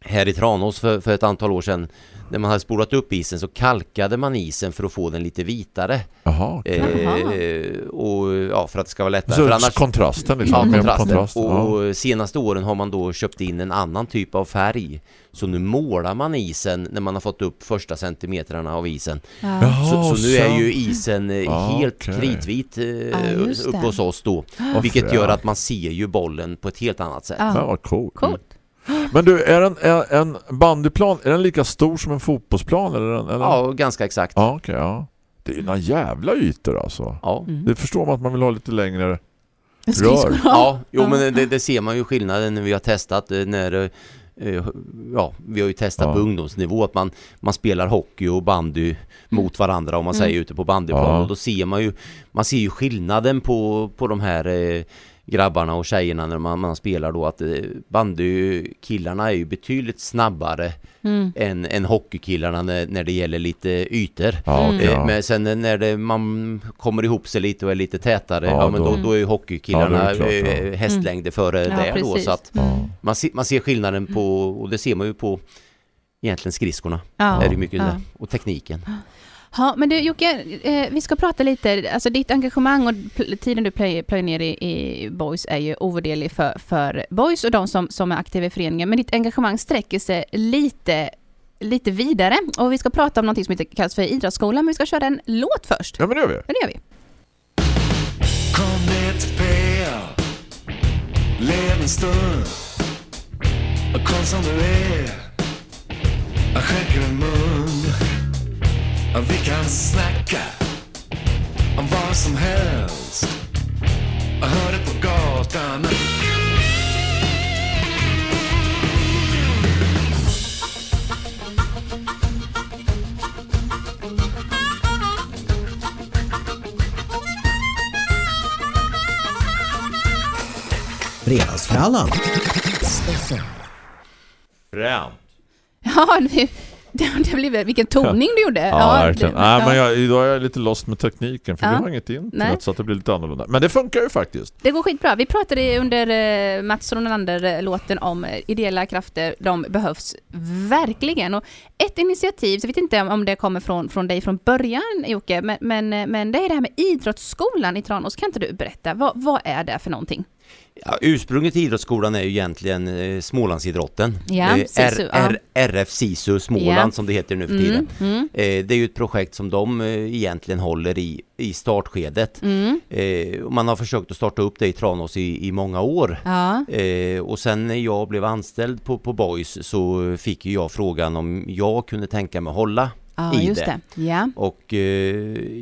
här i Tranås för, för ett antal år sedan när man hade spolat upp isen så kalkade man isen för att få den lite vitare. Jaha. okej. Eh, och ja, för att det ska vara lättare. Så för annars, kontrasten liksom. Ja, kontrasten. kontrast. Ja. Och senaste åren har man då köpt in en annan typ av färg. Så nu målar man isen när man har fått upp första centimetrarna av isen. Ja. Jaha, Så, så nu är ju isen eh, Ja, helt okej. kritvit eh, uppe hos oss då. Vilket gör att man ser ju bollen på ett helt annat sätt. Ja, Ja. vad coolt. Coolt. Men du, är en, är en bandyplan är den lika stor som en fotbollsplan? Eller, eller? Ja, ganska exakt. ja okej. ja. Det är ju några jävla ytor alltså. Ja. Mm. Det förstår man att man vill ha lite längre rör. Ja, jo Ja. men det, det ser man ju skillnaden när vi har testat eh, när eh, eh, Ja, vi har ju testat Ja. på ungdomsnivå att man, man spelar hockey och bandy mot varandra om man Mm. säger ute på bandyplan Ja. och då ser man ju Man ser ju skillnaden på, på de här eh, grabbarna och tjejerna när man, man spelar då att eh, bandykillarna är ju betydligt snabbare Mm. än, än hockeykillarna när, när det gäller lite ytor. Ja, Mm. okej. Eh, ja. Men sen när det, man kommer ihop sig lite och är lite tätare, Ja, ja, men då, då- då är ju hockeykillarna Ja, det är klart, ja. eh, hästlängder före Ja, det då. precis. Så att Ja. man, ser, man ser skillnaden på, och det ser man ju på egentligen skridskorna. Ja. Är det mycket Ja. det. Och tekniken. Ja, men du Jocke, eh, vi ska prata lite, alltså ditt engagemang och pl- tiden du plöjer, ner i, i Boys är ju ovärderlig för, för Boys och de som, som är aktiva i föreningen, men ditt engagemang sträcker sig lite, lite vidare. Och vi ska prata om någonting som heter, kallas för idrottsskolan, men vi ska köra en låt först. ja, men det gör vi. Men det gör vi. Kom ner till PL Lev en stund. Och kom som du är. Jag skänker en mun. Ja, Vi kan snacka om vad som helst. Jag hör det på gatan. Fredagsfrallan. Främt. Ja, det, det, blev, vilken toning du gjorde. Ja, verkligen. det- Nej, ja. men jag, idag är jag lite lost med tekniken för Ja. vi har inget internet så att det blir lite annorlunda. Men det funkar ju faktiskt. Det går skitbra. Vi pratade under eh, Mats Ronander-låten om eh, ideella krafter. De behövs verkligen. Och ett initiativ, så jag vet inte om det kommer från, från dig från början Jocke, men, men, eh, men det är det här med idrottsskolan i Tranås. Kan inte du berätta? Vad, vad är det för någonting? Ja, ursprunget till idrottsskolan är ju egentligen eh, Smålandsidrotten. Ja, eh, SISU, R- ja. RF SISU Småland Ja. som det heter nu för tiden. Mm, mm, Eh, det är ju ett projekt som de eh, egentligen håller i, i startskedet. mm. Eh, man har försökt att starta upp det i Tranås i, i många år. Ja, Eh, och sen när jag blev anställd på, på Boys så fick ju jag frågan om jag kunde tänka mig hålla ja i just det. det. Ja. Och eh,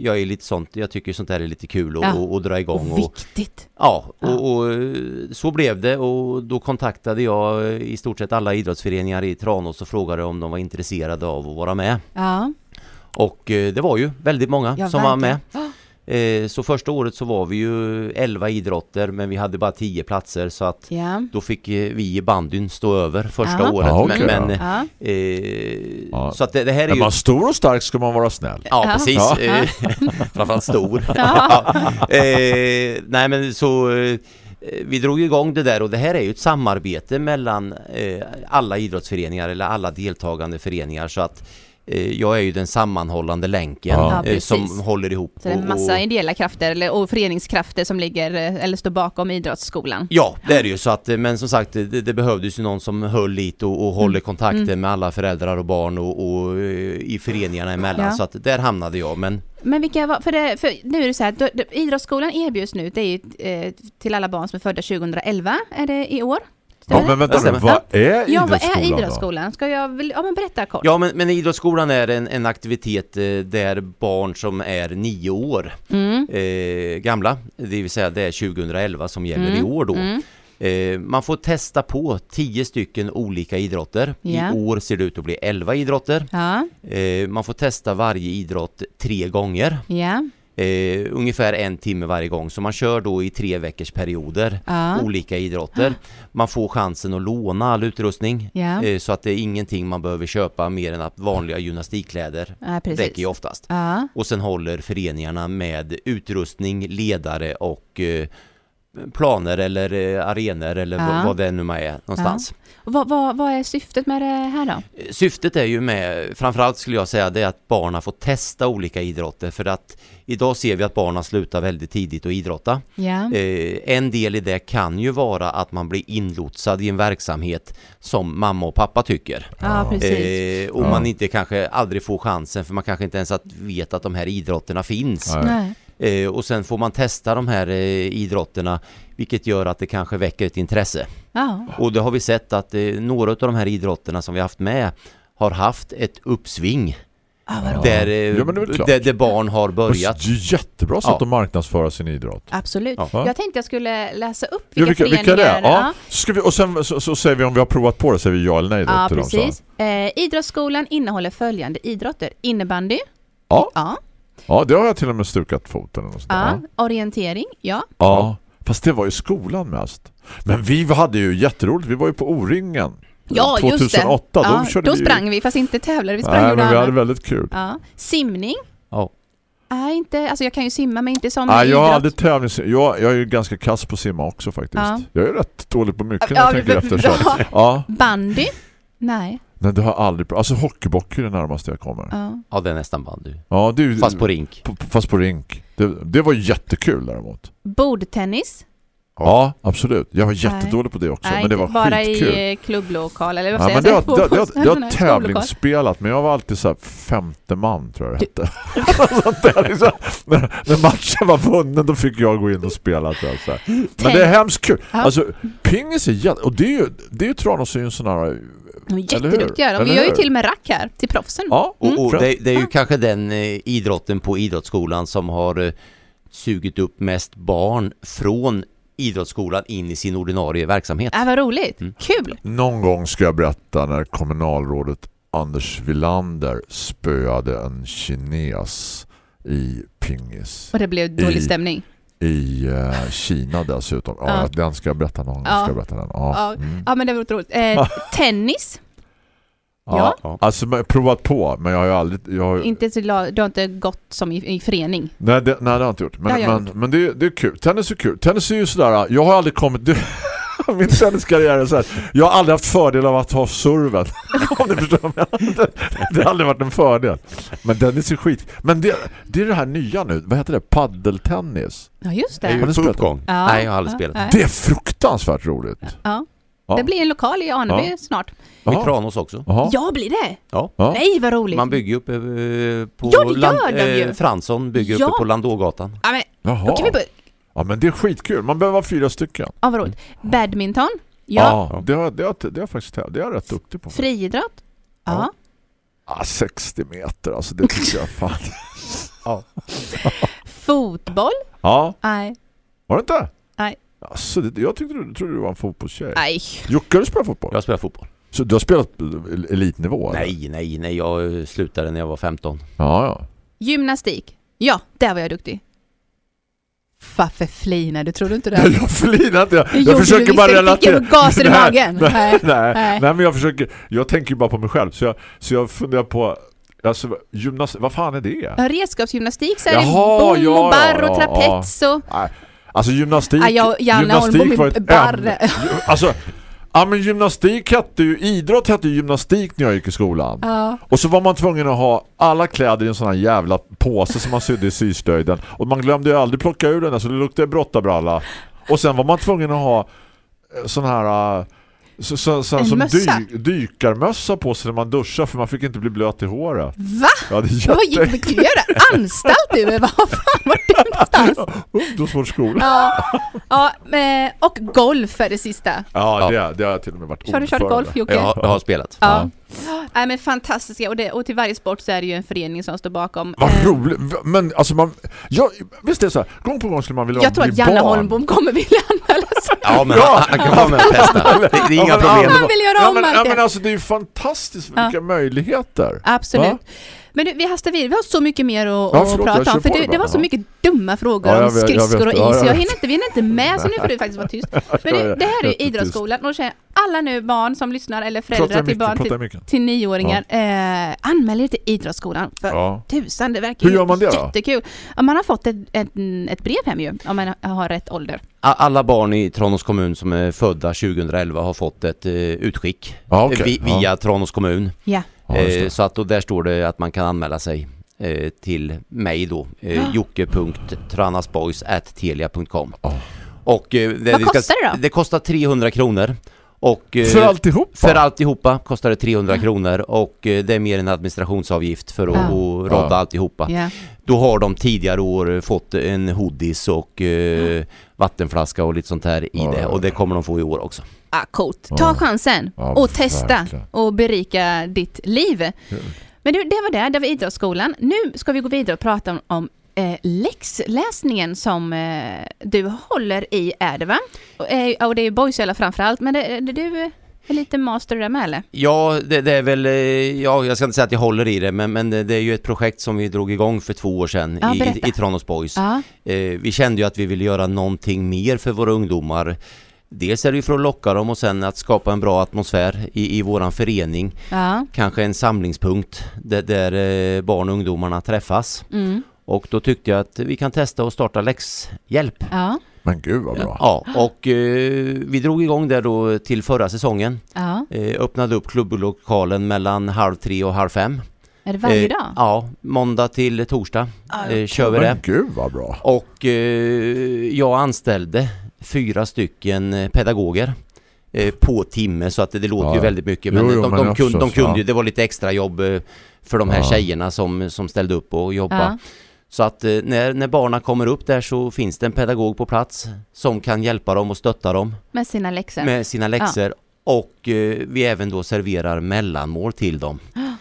jag är lite sånt, jag tycker sånt där är lite kul att Ja. och, och dra igång. Och viktigt. Ja, Ja. och, och eh, så blev det och då kontaktade jag eh, i stort sett alla idrottsföreningar i Tranås och frågade om de var intresserade av att vara med. Ja, Och eh, det var ju väldigt många ja som var med. Eh, Så första året så var vi ju 11 idrotter men vi hade bara 10 platser så att Ja. då fick eh, vi i bandyn stå över första Ja. året. Ja, okej, men, men, Ja. eh, Ja. Så att det, det här är Är ju... man stor och stark ska man vara snäll. Ja, Ja. precis. Ja. Eh, Framförallt stor. Eh, nej men så eh, vi drog igång det där och det här är ju ett samarbete mellan eh, alla idrottsföreningar eller alla deltagande föreningar så att eh, jag är ju den sammanhållande länken Ja. Ja, eh, som håller ihop. Så det är en och- massa och- ideella krafter eller, och föreningskrafter som ligger eh, eller står bakom idrottsskolan. Ja, det är det ju så att, eh, men som sagt det, det behövdes ju någon som höll lite och, och håller kontakten Mm. med alla föräldrar och barn och, och eh, i föreningarna emellan Ja. så att där hamnade jag men Men vilka var, för, det, för nu är det så här, idrottsskolan erbjuds nu, det är ju eh, till alla barn som är födda 2011, är det i år? Ja, men vänta nu, vad är Ja, vad idrottsskolan är idrottsskolan? Ska jag, ja men berätta kort. Ja men, men idrottsskolan är en, en aktivitet eh, där barn som är nio år Mm. eh, gamla, det vill säga det är 2011 som gäller Mm, i år då. mm. Eh, man får testa på 10 stycken olika idrotter. Ja. I år ser det ut att bli 11 idrotter. Ja, Eh, man får testa varje idrott tre gånger. ja, Eh, ungefär en timme varje gång. Så man kör då i tre veckors perioder ja, olika idrotter. Man får chansen att låna all utrustning ja, eh, så att det är ingenting man behöver köpa mer än att vanliga gymnastikkläder ja räcker ju oftast. Ja, Och sen håller föreningarna med utrustning, ledare och eh, planer eller eh, arenor eller Ja. vad, vad det nu är någonstans. och vad, vad, vad är syftet med det här då? Eh, Syftet är ju med, framförallt skulle jag säga, det är att barnen får testa olika idrotter för att idag ser vi att barnen slutar väldigt tidigt att idrotta. Ja, Eh, en del i det kan ju vara att man blir inlotsad i en verksamhet som mamma och pappa tycker. ja precis. Eh, och Ja. man inte kanske aldrig får chansen för man kanske inte ens att vet att de här idrotterna finns. Nej. Eh, och sen får man testa de här eh, idrotterna vilket gör att det kanske väcker ett intresse. Ja, Och det har vi sett att eh, några av de här idrotterna som vi haft med har haft ett uppsving ja där, eh, Ja, där, där barn har börjat. Det är jättebra sätt Ja. att marknadsföra sin idrott. Absolut. Ja. Jag tänkte jag skulle läsa upp Ja, vilka, vilka, vilka det är? Ja. Ska vi, och sen så, så säger vi om vi har provat på det, säger vi ja eller nej Ja, dem. precis. Så. Eh, idrottsskolan innehåller följande idrotter. Innebandy. Ja. Ja. det har jag till och med stukat foten. Och ja. Orientering. Ja. ja, fast det var ju skolan mest. Men vi hade ju jätteroligt, vi var ju på O-ringen. Ja, just det. 2008, då ja, körde då vi sprang vi, fast inte tävlade. Vi sprang Nej, men vi hade väldigt kul. Ja. Simning. Ja. Nej, inte, alltså jag kan ju simma men inte som Nej, jag har aldrig tävlings... Jag, jag är ju ganska kass på simma också faktiskt. Ja. Jag är rätt dålig på mycket när Ja, jag tänker efter. Så. Ja, Bandy. Nej. Nej, det har aldrig... Alltså hockeybock är det närmaste jag kommer. Ja. ja, det är nästan bandy. Ja, det. Fast på rink. på, fast på rink. Det, det var jättekul däremot. Bordtennis. Ja, absolut. Jag var jättedålig på det också, Nej, men det var bara skitkul. i klubblokal eller vad Ja, men det, jag? har, det, det, har- det har Nej, skollokal. tävlingsspelat men jag var alltid så här femte man tror jag det hette. Liksom. när, när matchen var vunnen då fick jag gå in och spela så här, så här. Men det är hemskt kul. Alltså pingis är jätte... Och det är ju, det är ju Tranås är ju en sån här De är jätteduktiga. De gör ju till och med rack här till proffsen. Ja, Och, och Främt. det, det är ju kanske den eh, idrotten på idrottsskolan som har eh, sugit upp mest barn från idrottsskolan in i sin ordinarie verksamhet. Äh, vad roligt. Mm. Kul. Någon gång ska jag berätta när kommunalrådet Anders Villander spöade en kines i pingis. Och det blev dålig I- stämning. I eh, Kina dessutom. Ja, Ja. Den ska jag berätta någon gång. Ja. Ska jag berätta den. Ja. Ja, Mm. ja men det var otroligt. Eh, tennis, Ja. Ja. Alltså jag har provat på men jag har ju aldrig jag har, inte så du har inte gått som i, i förening. nej, det, nej det har jag inte gjort Det men, jag men, men det, är- det är kul. Tennis är kul. Tennis är ju sådär jag har aldrig kommit min tenniskarriär är så här. Jag har aldrig haft fördel av att ha serven. Om du förstår menar. det, det har aldrig varit en fördel. Men tennis är skit. Men det, det är det här nya nu. Vad heter det? Paddeltennis. Ja, just Det Har du spelat. Ja. Nej, jag har aldrig Ja, spelat. Det är fruktansvärt roligt. Ja. Ja. Det blir en lokal i Aneby Ja. snart. I. Tranås också. Jaha. Ja, blir det? Ja. Nej, vad roligt. Man bygger upp eh, på Ja, det gör de ju. eh, Fransson bygger Ja. uppe på Landågatan. Ja, men, Jaha. då kan vi börja. Ja men det är skitkul. Man behöver vara fyra stycken. Ja, vad roligt. Badminton. Ja. Ja, det har, det har, det har faktiskt det är jag rätt duktig på. Friidrott. Ja. Ah, 60 meter, alltså det tycker jag fan. Fotboll. Ja, Nej. var det inte? Nej. Alltså, det, jag tyckte du, trodde du var en fotbollstjej. Nej. Jocke, du spelar fotboll? Jag spelar fotboll. Så du har spelat el- elitnivå? eller? Nej, nej, nej. Jag slutade när jag var 15. Ja, ja. Gymnastik. Ja, där var jag duktig. Varför flinar du? Tror du inte det? Jag flinar inte. Jag, jag försöker du bara du relatera. ju gaser i Nej, magen. Nej, Nej. nej, Nej. nej, men jag försöker. Jag tänker ju bara på mig själv. Så jag, så jag funderar på alltså, gymnast, vad fan är det? Ja, redskapsgymnastik så är det Jaha, bom ja, och barr och trapets och... Nej, Alltså gymnastik. Ja, jag- gymnastik var ett ämne. Alltså, ja men gymnastik hette ju, idrott hette ju gymnastik när jag gick i skolan. Ja. Och så var man tvungen att ha alla kläder i en sån här jävla påse som man sydde i systöjden. Och man glömde ju aldrig plocka ur den där, så det luktade brottabralla. Och sen var man tvungen att ha eh, sån här... Så, så, så, En som mössa. dy, dykarmössa på sig när man duschar för man fick inte bli blöt i håret. Va? Ja, det är Vad gick jätte... du göra? Anstalt du? eller Vad fan var du någonstans? Ungdomsvårdsskola. Ja, ja och golf är det sista. Ja, det, det har jag till och med varit Kör du kört ordförande. golf Jocke? Jag har, jag har spelat. Ja. Nej men fantastiska och, det, och till varje sport så är det ju en förening som står bakom. Vad Eh, roligt. Men alltså man... Ja, visst är det så här. Gång på gång skulle man vilja Jag tror att Janne barn. Holmbom kommer vilja anmäla sig. Ja, men Ja. han, han kan vara med och testa. Det, det är inga Ja, men- problem. Han vill göra Ja om men, ja, det. men alltså det är ju fantastiskt Ja. vilka möjligheter. Absolut. Va? Men du, vi hastar vidare. Vi har så mycket mer att, Ja, förlåt, jag prata om. För det, det var så mycket dumma frågor Ja, jag om vet, jag skridskor och Ja, is. jag Jag vet. hinner inte, vi hinner inte med så nu får du faktiskt vara tyst. Men det, det här är ju idrottsskolan. Och jag, alla nu barn som lyssnar eller föräldrar till barn till, till nioåringar. Eh, anmäl er till idrottsskolan. För Ja. tusan, det verkar Hur gör man det då? jättekul. Ja, man har fått ett, ett, ett brev hem ju, om man har rätt ålder. Alla barn i Tranås kommun som är födda 2011 har fått ett eh, utskick Ja, okej. eh, vi, Ja. via Tranås kommun. Ja. Ja, eh, så att och där står det att man kan anmäla sig eh, till mig då, eh, jocke.tranasboys.telia.com Ja. Och eh, det, Vad vi ska- kostar det då? Det kostar 300 kronor. Och, eh, För alltihop? För alltihopa kostar det 300 kronor och eh, det är mer en administrationsavgift för att, Ja. rodda Ja. alltihopa. ja. Då har de tidigare år fått en hoodies och eh, vattenflaska och lite sånt här i Ja, det ja, och det ja. kommer de få i år också. Ah, coolt. Ta Ja. chansen Ja, och testa verkligen. och berika ditt liv. Men du, det var det, det var idrottsskolan. Nu ska vi gå vidare och prata om, om eh, läxläsningen som eh, du håller i, är det va? Och, eh, och det är Boysöla framförallt, men det, det, du är lite master där med eller? Ja, det, det är väl, eh, ja jag ska inte säga att jag håller i det men, men det, det är ju ett projekt som vi drog igång för två år sedan Ja, i, i Tranås Boys. Ja. Eh, vi kände ju att vi ville göra någonting mer för våra ungdomar. Dels är det ju för att locka dem och sen att skapa en bra atmosfär i, i våran förening. Ja. Kanske en samlingspunkt där, där eh, barn och ungdomarna träffas. Mm. Och då tyckte jag att vi kan testa att starta läxhjälp. Ja. Men gud vad bra. Ja, och eh, vi drog igång där då till förra säsongen. ja. Eh, öppnade upp klubblokalen mellan halv tre och halv fem. Är det varje Eh, dag? Ja, måndag till torsdag Ja, eh, kör vi det. Men gud vad bra. Och eh, jag anställde fyra stycken eh, pedagoger eh, på timme så att det, det låter Ja. ju väldigt mycket men Jo, jo, de, men de, jag kunde, de kunde ju, ja. det var lite extra jobb eh, för de här Ja. tjejerna som, som ställde upp och jobbade. Ja. Så att när, när barnen kommer upp där så finns det en pedagog på plats som kan hjälpa dem och stötta dem Med sina läxor? med sina läxor och eh, vi även då serverar mellanmål till dem.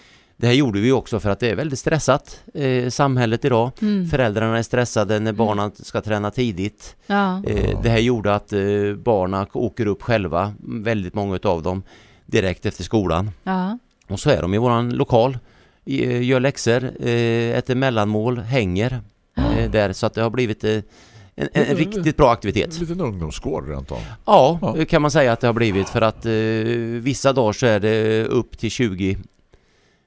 Det här gjorde vi också för att det är väldigt stressat eh, samhället idag. Mm. Föräldrarna är stressade när barnen ska träna tidigt. Ja. Eh, det här gjorde att eh, barnen åker upp själva, väldigt många av dem, direkt efter skolan. Ja. Och så är de i våran lokal, eh, gör läxor, eh, äter mellanmål, hänger eh, där. Så att det har blivit en, en, en riktigt bra aktivitet. En liten ungdomsgård rent av. Ja, Ja. kan man säga att det har blivit för att eh, vissa dagar så är det upp till 20 Ja.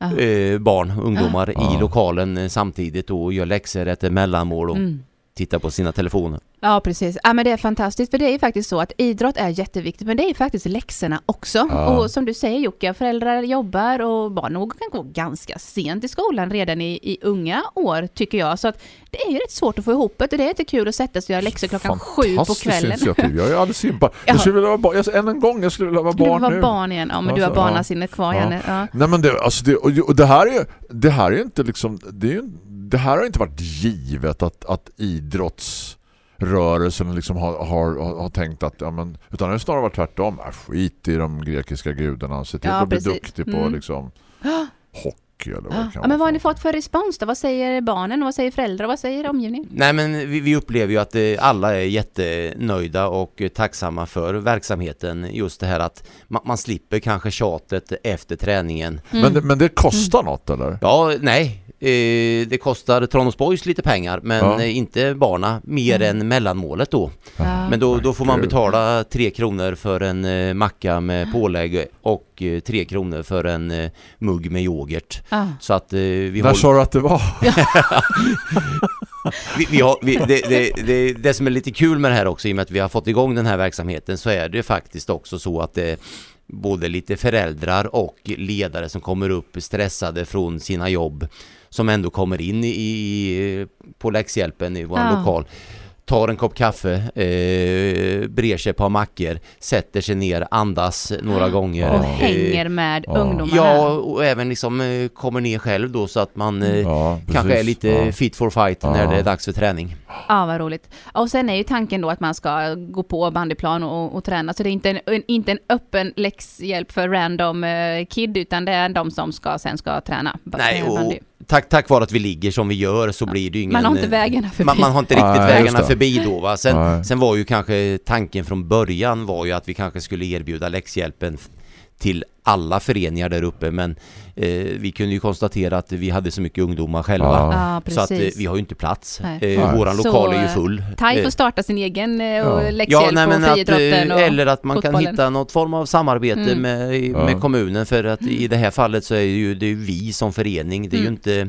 Eh, barn, ungdomar i lokalen eh, samtidigt och gör läxor, äter mellanmål och Mm. Tittar på sina telefoner. Ja, precis. Ja, men det är fantastiskt, för det är ju faktiskt så att idrott är jätteviktigt, men det är ju faktiskt läxorna också. Ja. Och som du säger Jocke, föräldrar jobbar och barn kan gå ganska sent i skolan redan i, i unga år, tycker jag. Så att det är ju rätt svårt att få ihop det och det är inte kul att sätta sig och göra läxor klockan sju på kvällen. initiativ. Jag är alldeles. Ja. Jag skulle vilja vara barn. Jag, än en gång, jag skulle vilja vara Skulle du barn vara nu. barn igen? Ja, men du har Alltså, ja. barnasinnet kvar, Ja. Janne. Ja. Nej men det, alltså det, och, det här är det här är ju inte liksom det, är ju, det här har inte varit givet att, att idrottsrörelsen liksom har, har, har, tänkt att ja, men, utan det har snarare varit tvärtom äh, skit i de grekiska gudarna se till Ja, att bli duktig på Mm. liksom hockey eller vad det Ja. kan Ja, vara men vad har ni fått för respons då? Vad säger barnen och vad säger föräldrar vad säger omgivningen? Nej men vi, vi upplever ju att eh, alla är jättenöjda och tacksamma för verksamheten. Just det här att man, man slipper kanske tjatet efter träningen. men, det, men det kostar något eller? Ja, nej. Eh, det kostar Tranås Boys lite pengar men Ja. eh, inte barna mer än mellanmålet då. Ja. Men då, då får man betala tre kronor för en eh, macka med pålägg och eh, tre kronor för en eh, mugg med yoghurt. Ja. Så att eh, vi När håller... sa du att det var? Vi, vi har, vi, det, det, det, det som är lite kul med det här också i och med att vi har fått igång den här verksamheten så är det faktiskt också så att det både lite föräldrar och ledare som kommer upp stressade från sina jobb som ändå kommer in i, i, på läxhjälpen i vår Ja. lokal tar en kopp kaffe, eh, brer sig ett par mackor, sätter sig ner, andas några gånger. Och eh, hänger med ja. ungdomarna. Ja, och även liksom eh, kommer ner själv då så att man eh, Ja, kanske är lite Ja. fit for fight när det är dags för träning. Ja, vad roligt. Och sen är ju tanken då att man ska gå på bandyplan och, och träna, så det är inte en, en, inte en öppen läxhjälp för random eh, kid, utan det är de som ska, sen ska träna Nej, eh, och. Tack, tack vare att vi ligger som vi gör så blir det ju ingen... Man har inte vägarna förbi. Man, man har inte riktigt just vägarna förbi då va. Sen, Nej. sen var ju kanske tanken från början var ju att vi kanske skulle erbjuda läxhjälpen till alla föreningar där uppe men eh, vi kunde ju konstatera att vi hade så mycket ungdomar själva. Ja. Ja, Så att eh, vi har ju inte plats. Nej. Eh, Så, lokal är ju eh, full. Tai Eh, får starta sin egen eh, Ja. läxhjälp nej, men på att, friidrotten eh, och Eller att man kan fotbollen. hitta något form av samarbete Mm. med, Ja. med kommunen för att i det här fallet så är ju det är ju vi som förening, det är ju Mm. inte eh,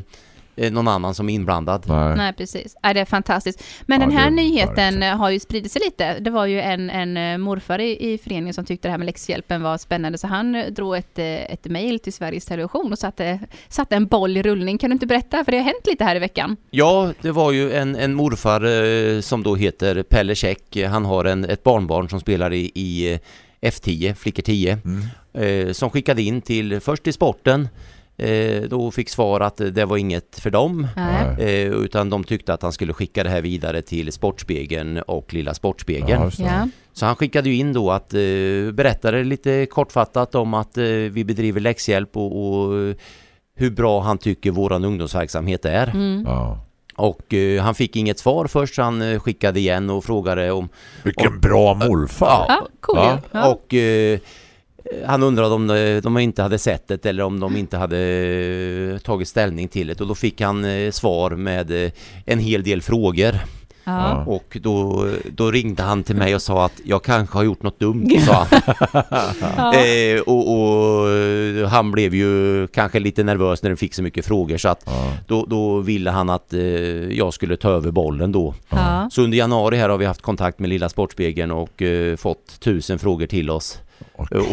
någon annan som är inblandad. Nej. Nej, precis. Ja, det är fantastiskt. Men Ja, den här nyheten eh, har ju spridit sig lite. Det var ju en, en eh, morfar i, i föreningen som tyckte det här med läxhjälpen var spännande, så han eh, drog ett, eh, ett mejl till Sveriges Television och satte, satte en boll i rullning. Kan du inte berätta? För det har hänt lite här i veckan. Ja, det var ju en, en morfar eh, som då heter Pelle Käck. Han har en, ett barnbarn som spelar i, i eh, F10, Flickor 10, Mm. eh, som skickade in till, först till sporten, eh, då fick svar att det var inget för dem. Nej. Eh, utan de tyckte att han skulle skicka det här vidare till Sportspegeln och Lilla Sportspegeln. Ja. Så han skickade ju in då att eh, berättade lite kortfattat om att eh, vi bedriver läxhjälp och, och eh, hur bra han tycker våran ungdomsverksamhet är. Mm. Ja. Och eh, han fick inget svar först så han eh, skickade igen och frågade om Vilken bra morfar. Ja. Ja, cool Ja. och eh, han undrade om de, de inte hade sett det eller om de inte hade eh, tagit ställning till det och då fick han eh, svar med eh, en hel del frågor Ja. och då, då ringde han till mig och sa att jag kanske har gjort något dumt sa han. Ja. Eh, och, och eh, han blev ju kanske lite nervös när han fick så mycket frågor så att Ja. då, då ville han att eh, jag skulle ta över bollen då. Ja. Så under januari här har vi haft kontakt med Lilla Sportspegeln och eh, fått tusen frågor till oss eh,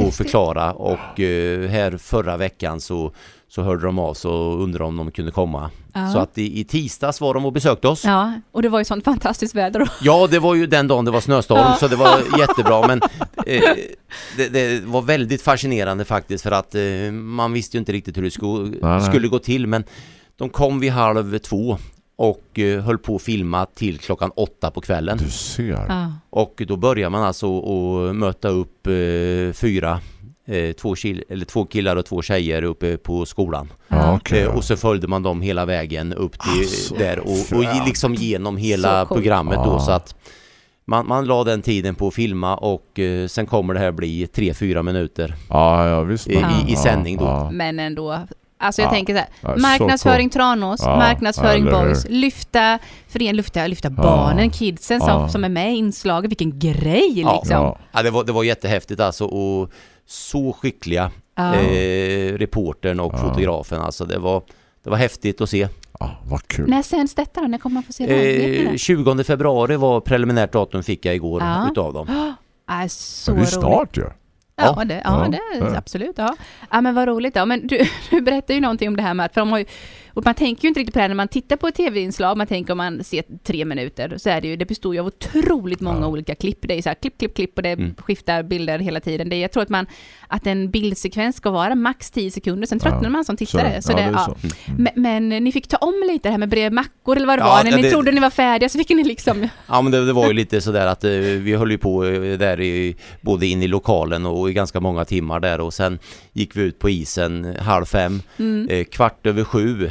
och förklara och eh, här förra veckan så, så hörde de av sig och undrade om de kunde komma. Ja. Så att i, i tisdags var de och besökte oss. ja, och det var ju sånt fantastiskt väder då. Ja, det var ju den dagen det var snöstorm Ja. så det var jättebra men eh, det, det var väldigt fascinerande faktiskt för att eh, man visste ju inte riktigt hur det skulle, nej. skulle gå till men de kom vid halv två och eh, höll på att filma till klockan åtta på kvällen. Du ser. Ja. Och då börjar man alltså att möta upp eh, fyra Eh, två, kil, eller två killar och två tjejer uppe på skolan. Ja. Eh, och så följde man dem hela vägen upp till Alltså, där och, och liksom genom hela programmet då Ja. så att man, man la den tiden på att filma och eh, sen kommer det här bli 3-4 minuter Ja, ja visst. i, men- i, i sändning då. Ja, Men ändå. Alltså jag Ja. tänker så här, Ja, så marknadsföring Tranås, marknadsföring? Boys, lyfta, fören, lyfta, lyfta barnen, kidsen som, som är med i inslaget, vilken grej liksom. ja. Det, var, det var jättehäftigt alltså och så skickliga Ja. eh, reportern och fotografen alltså det var, det var häftigt att se. ja, vad kul. När sänds detta då? När kommer man få se det? Eh, det? 20 februari var preliminärt datum fick jag igår Ja. utav dem. Ah, så Men det är roligt. snart ju. Ja, Ja. det, ja, Ja. det Ja. absolut. Ja. ja, men vad roligt. Ja, men du, du berättar ju någonting om det här med att, för de har ju, och man tänker ju inte riktigt på det här när man tittar på ett tv-inslag, man tänker om man ser tre minuter, så är det ju, det består ju av otroligt många Ja. olika klipp. Det är så här klipp, klipp, klipp och det Mm. skiftar bilder hela tiden. Det är, jag tror att man, att en bildsekvens ska vara max 10 sekunder, sen tröttnar Ja. man som Så, tittare. Så ja, det, det är ja. så. Mm. Men, men ni fick ta om lite det här med brev mackor eller vad det var, när ja, ni det- trodde ni var färdiga så fick ni liksom, Ja men det, det var ju lite sådär att eh, vi höll ju på eh, där i, både in i lokalen och i ganska många timmar där och sen gick vi ut på isen halv fem, mm. eh, kvart över sju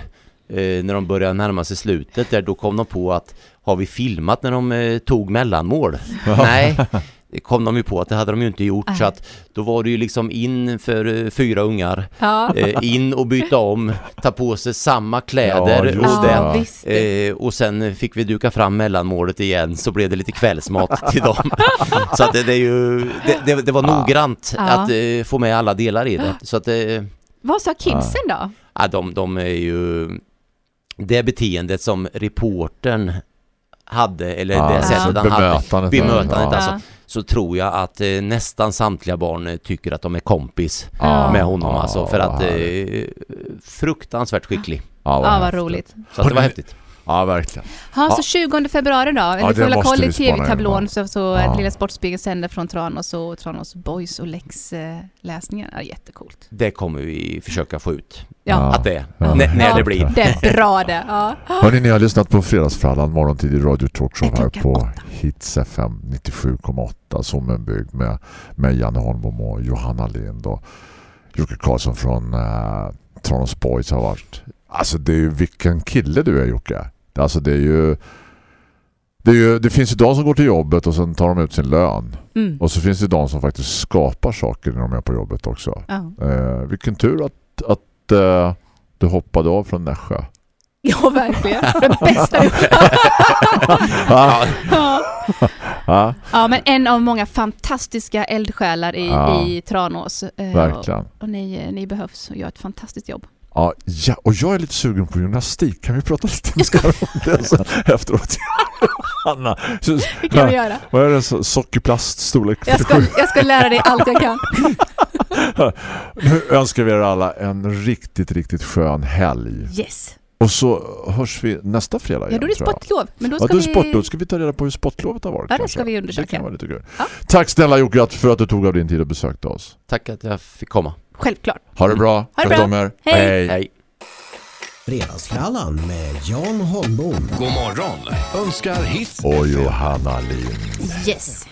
när de började närma sig slutet där då kom de på att har vi filmat när de eh, tog mellanmål? Nej, det kom de ju på att det hade de ju inte gjort så Nej. att då var det ju liksom in för eh, fyra ungar, ja. eh, in och byta om, ta på sig samma Ja, kläder just och det. den ja. Eh, och sen fick vi duka fram mellanmålet igen så blev det lite kvällsmat till dem. Så att det, det är ju, det, det, det var noggrant Ja. att eh, få med alla delar i det. Så att eh, Vad sa kidsen då? ja, de, de är ju det beteendet som reportern hade eller Ja, det alltså sättet han hade bemötandet. Ja. alltså. Så tror jag att eh, nästan samtliga barn tycker att de är kompis Ja. med honom Ja, alltså för att vad eh, fruktansvärt skicklig. Ja, Ja, vad roligt. Så att det var häftigt. Ja, verkligen. Ja, Ja. så 20 februari då. Eller Ja, får hålla koll i tv-tablån så, så Ja. Lilla Sportspegeln sänder från Tranås och Tranås Boys och läxläsningen. Ja, jättecoolt. Det kommer vi försöka få ut Ja, att det är, Ja. när, när Ja. det blir. det är bra det. Ja. Hörrni, ni har lyssnat på Fredagsfrallan morgontid i Radio Talkshow här på åtta. Hits FM 97,8 Sommenbygd med, med Janne Holmbom och Johanna Lind och Jocke Karlsson från uh, Tranås Boys har varit alltså det är ju vilken kille du är Jocke alltså det är ju det, är ju, det finns ju de som går till jobbet och sen tar de ut sin lön Mm. och så finns det de som faktiskt skapar saker när de är på jobbet också Ja. Eh, vilken tur att, att eh, du hoppade av från Nässjö ja, verkligen. Det bästa ja. ja. ja, men en av många fantastiska eldsjälar i, Ja. i Tranås. Eh, verkligen Och, och ni, ni behövs och gör ett fantastiskt jobb. Ja, ja, och jag är lite sugen på gymnastik. Kan vi prata lite mer om det så, efteråt? Anna, så, Det kan vi göra. vad är det? Så, sockerplast storlek Jag ska, 47? jag ska lära dig allt jag kan. Nu önskar vi er alla en riktigt, riktigt skön helg. Yes. Och så hörs vi nästa fredag Ja, igen, då är det sportlov. Men då Ja, ska då är det vi... sportlov. Ska vi ta reda på hur sportlovet har varit? Ja, det kanske? ska vi Det undersöka. kan vara lite kul. Ja. Tack snälla Jocke för att du tog av din tid och besökte oss. Tack att jag fick komma. Självklart. Ha det bra. Ha det bra. om er. Hej. Hej. Fredagsfrallan med Jan Holmbom. God morgon önskar Hits Och Johanna Lind. Yes.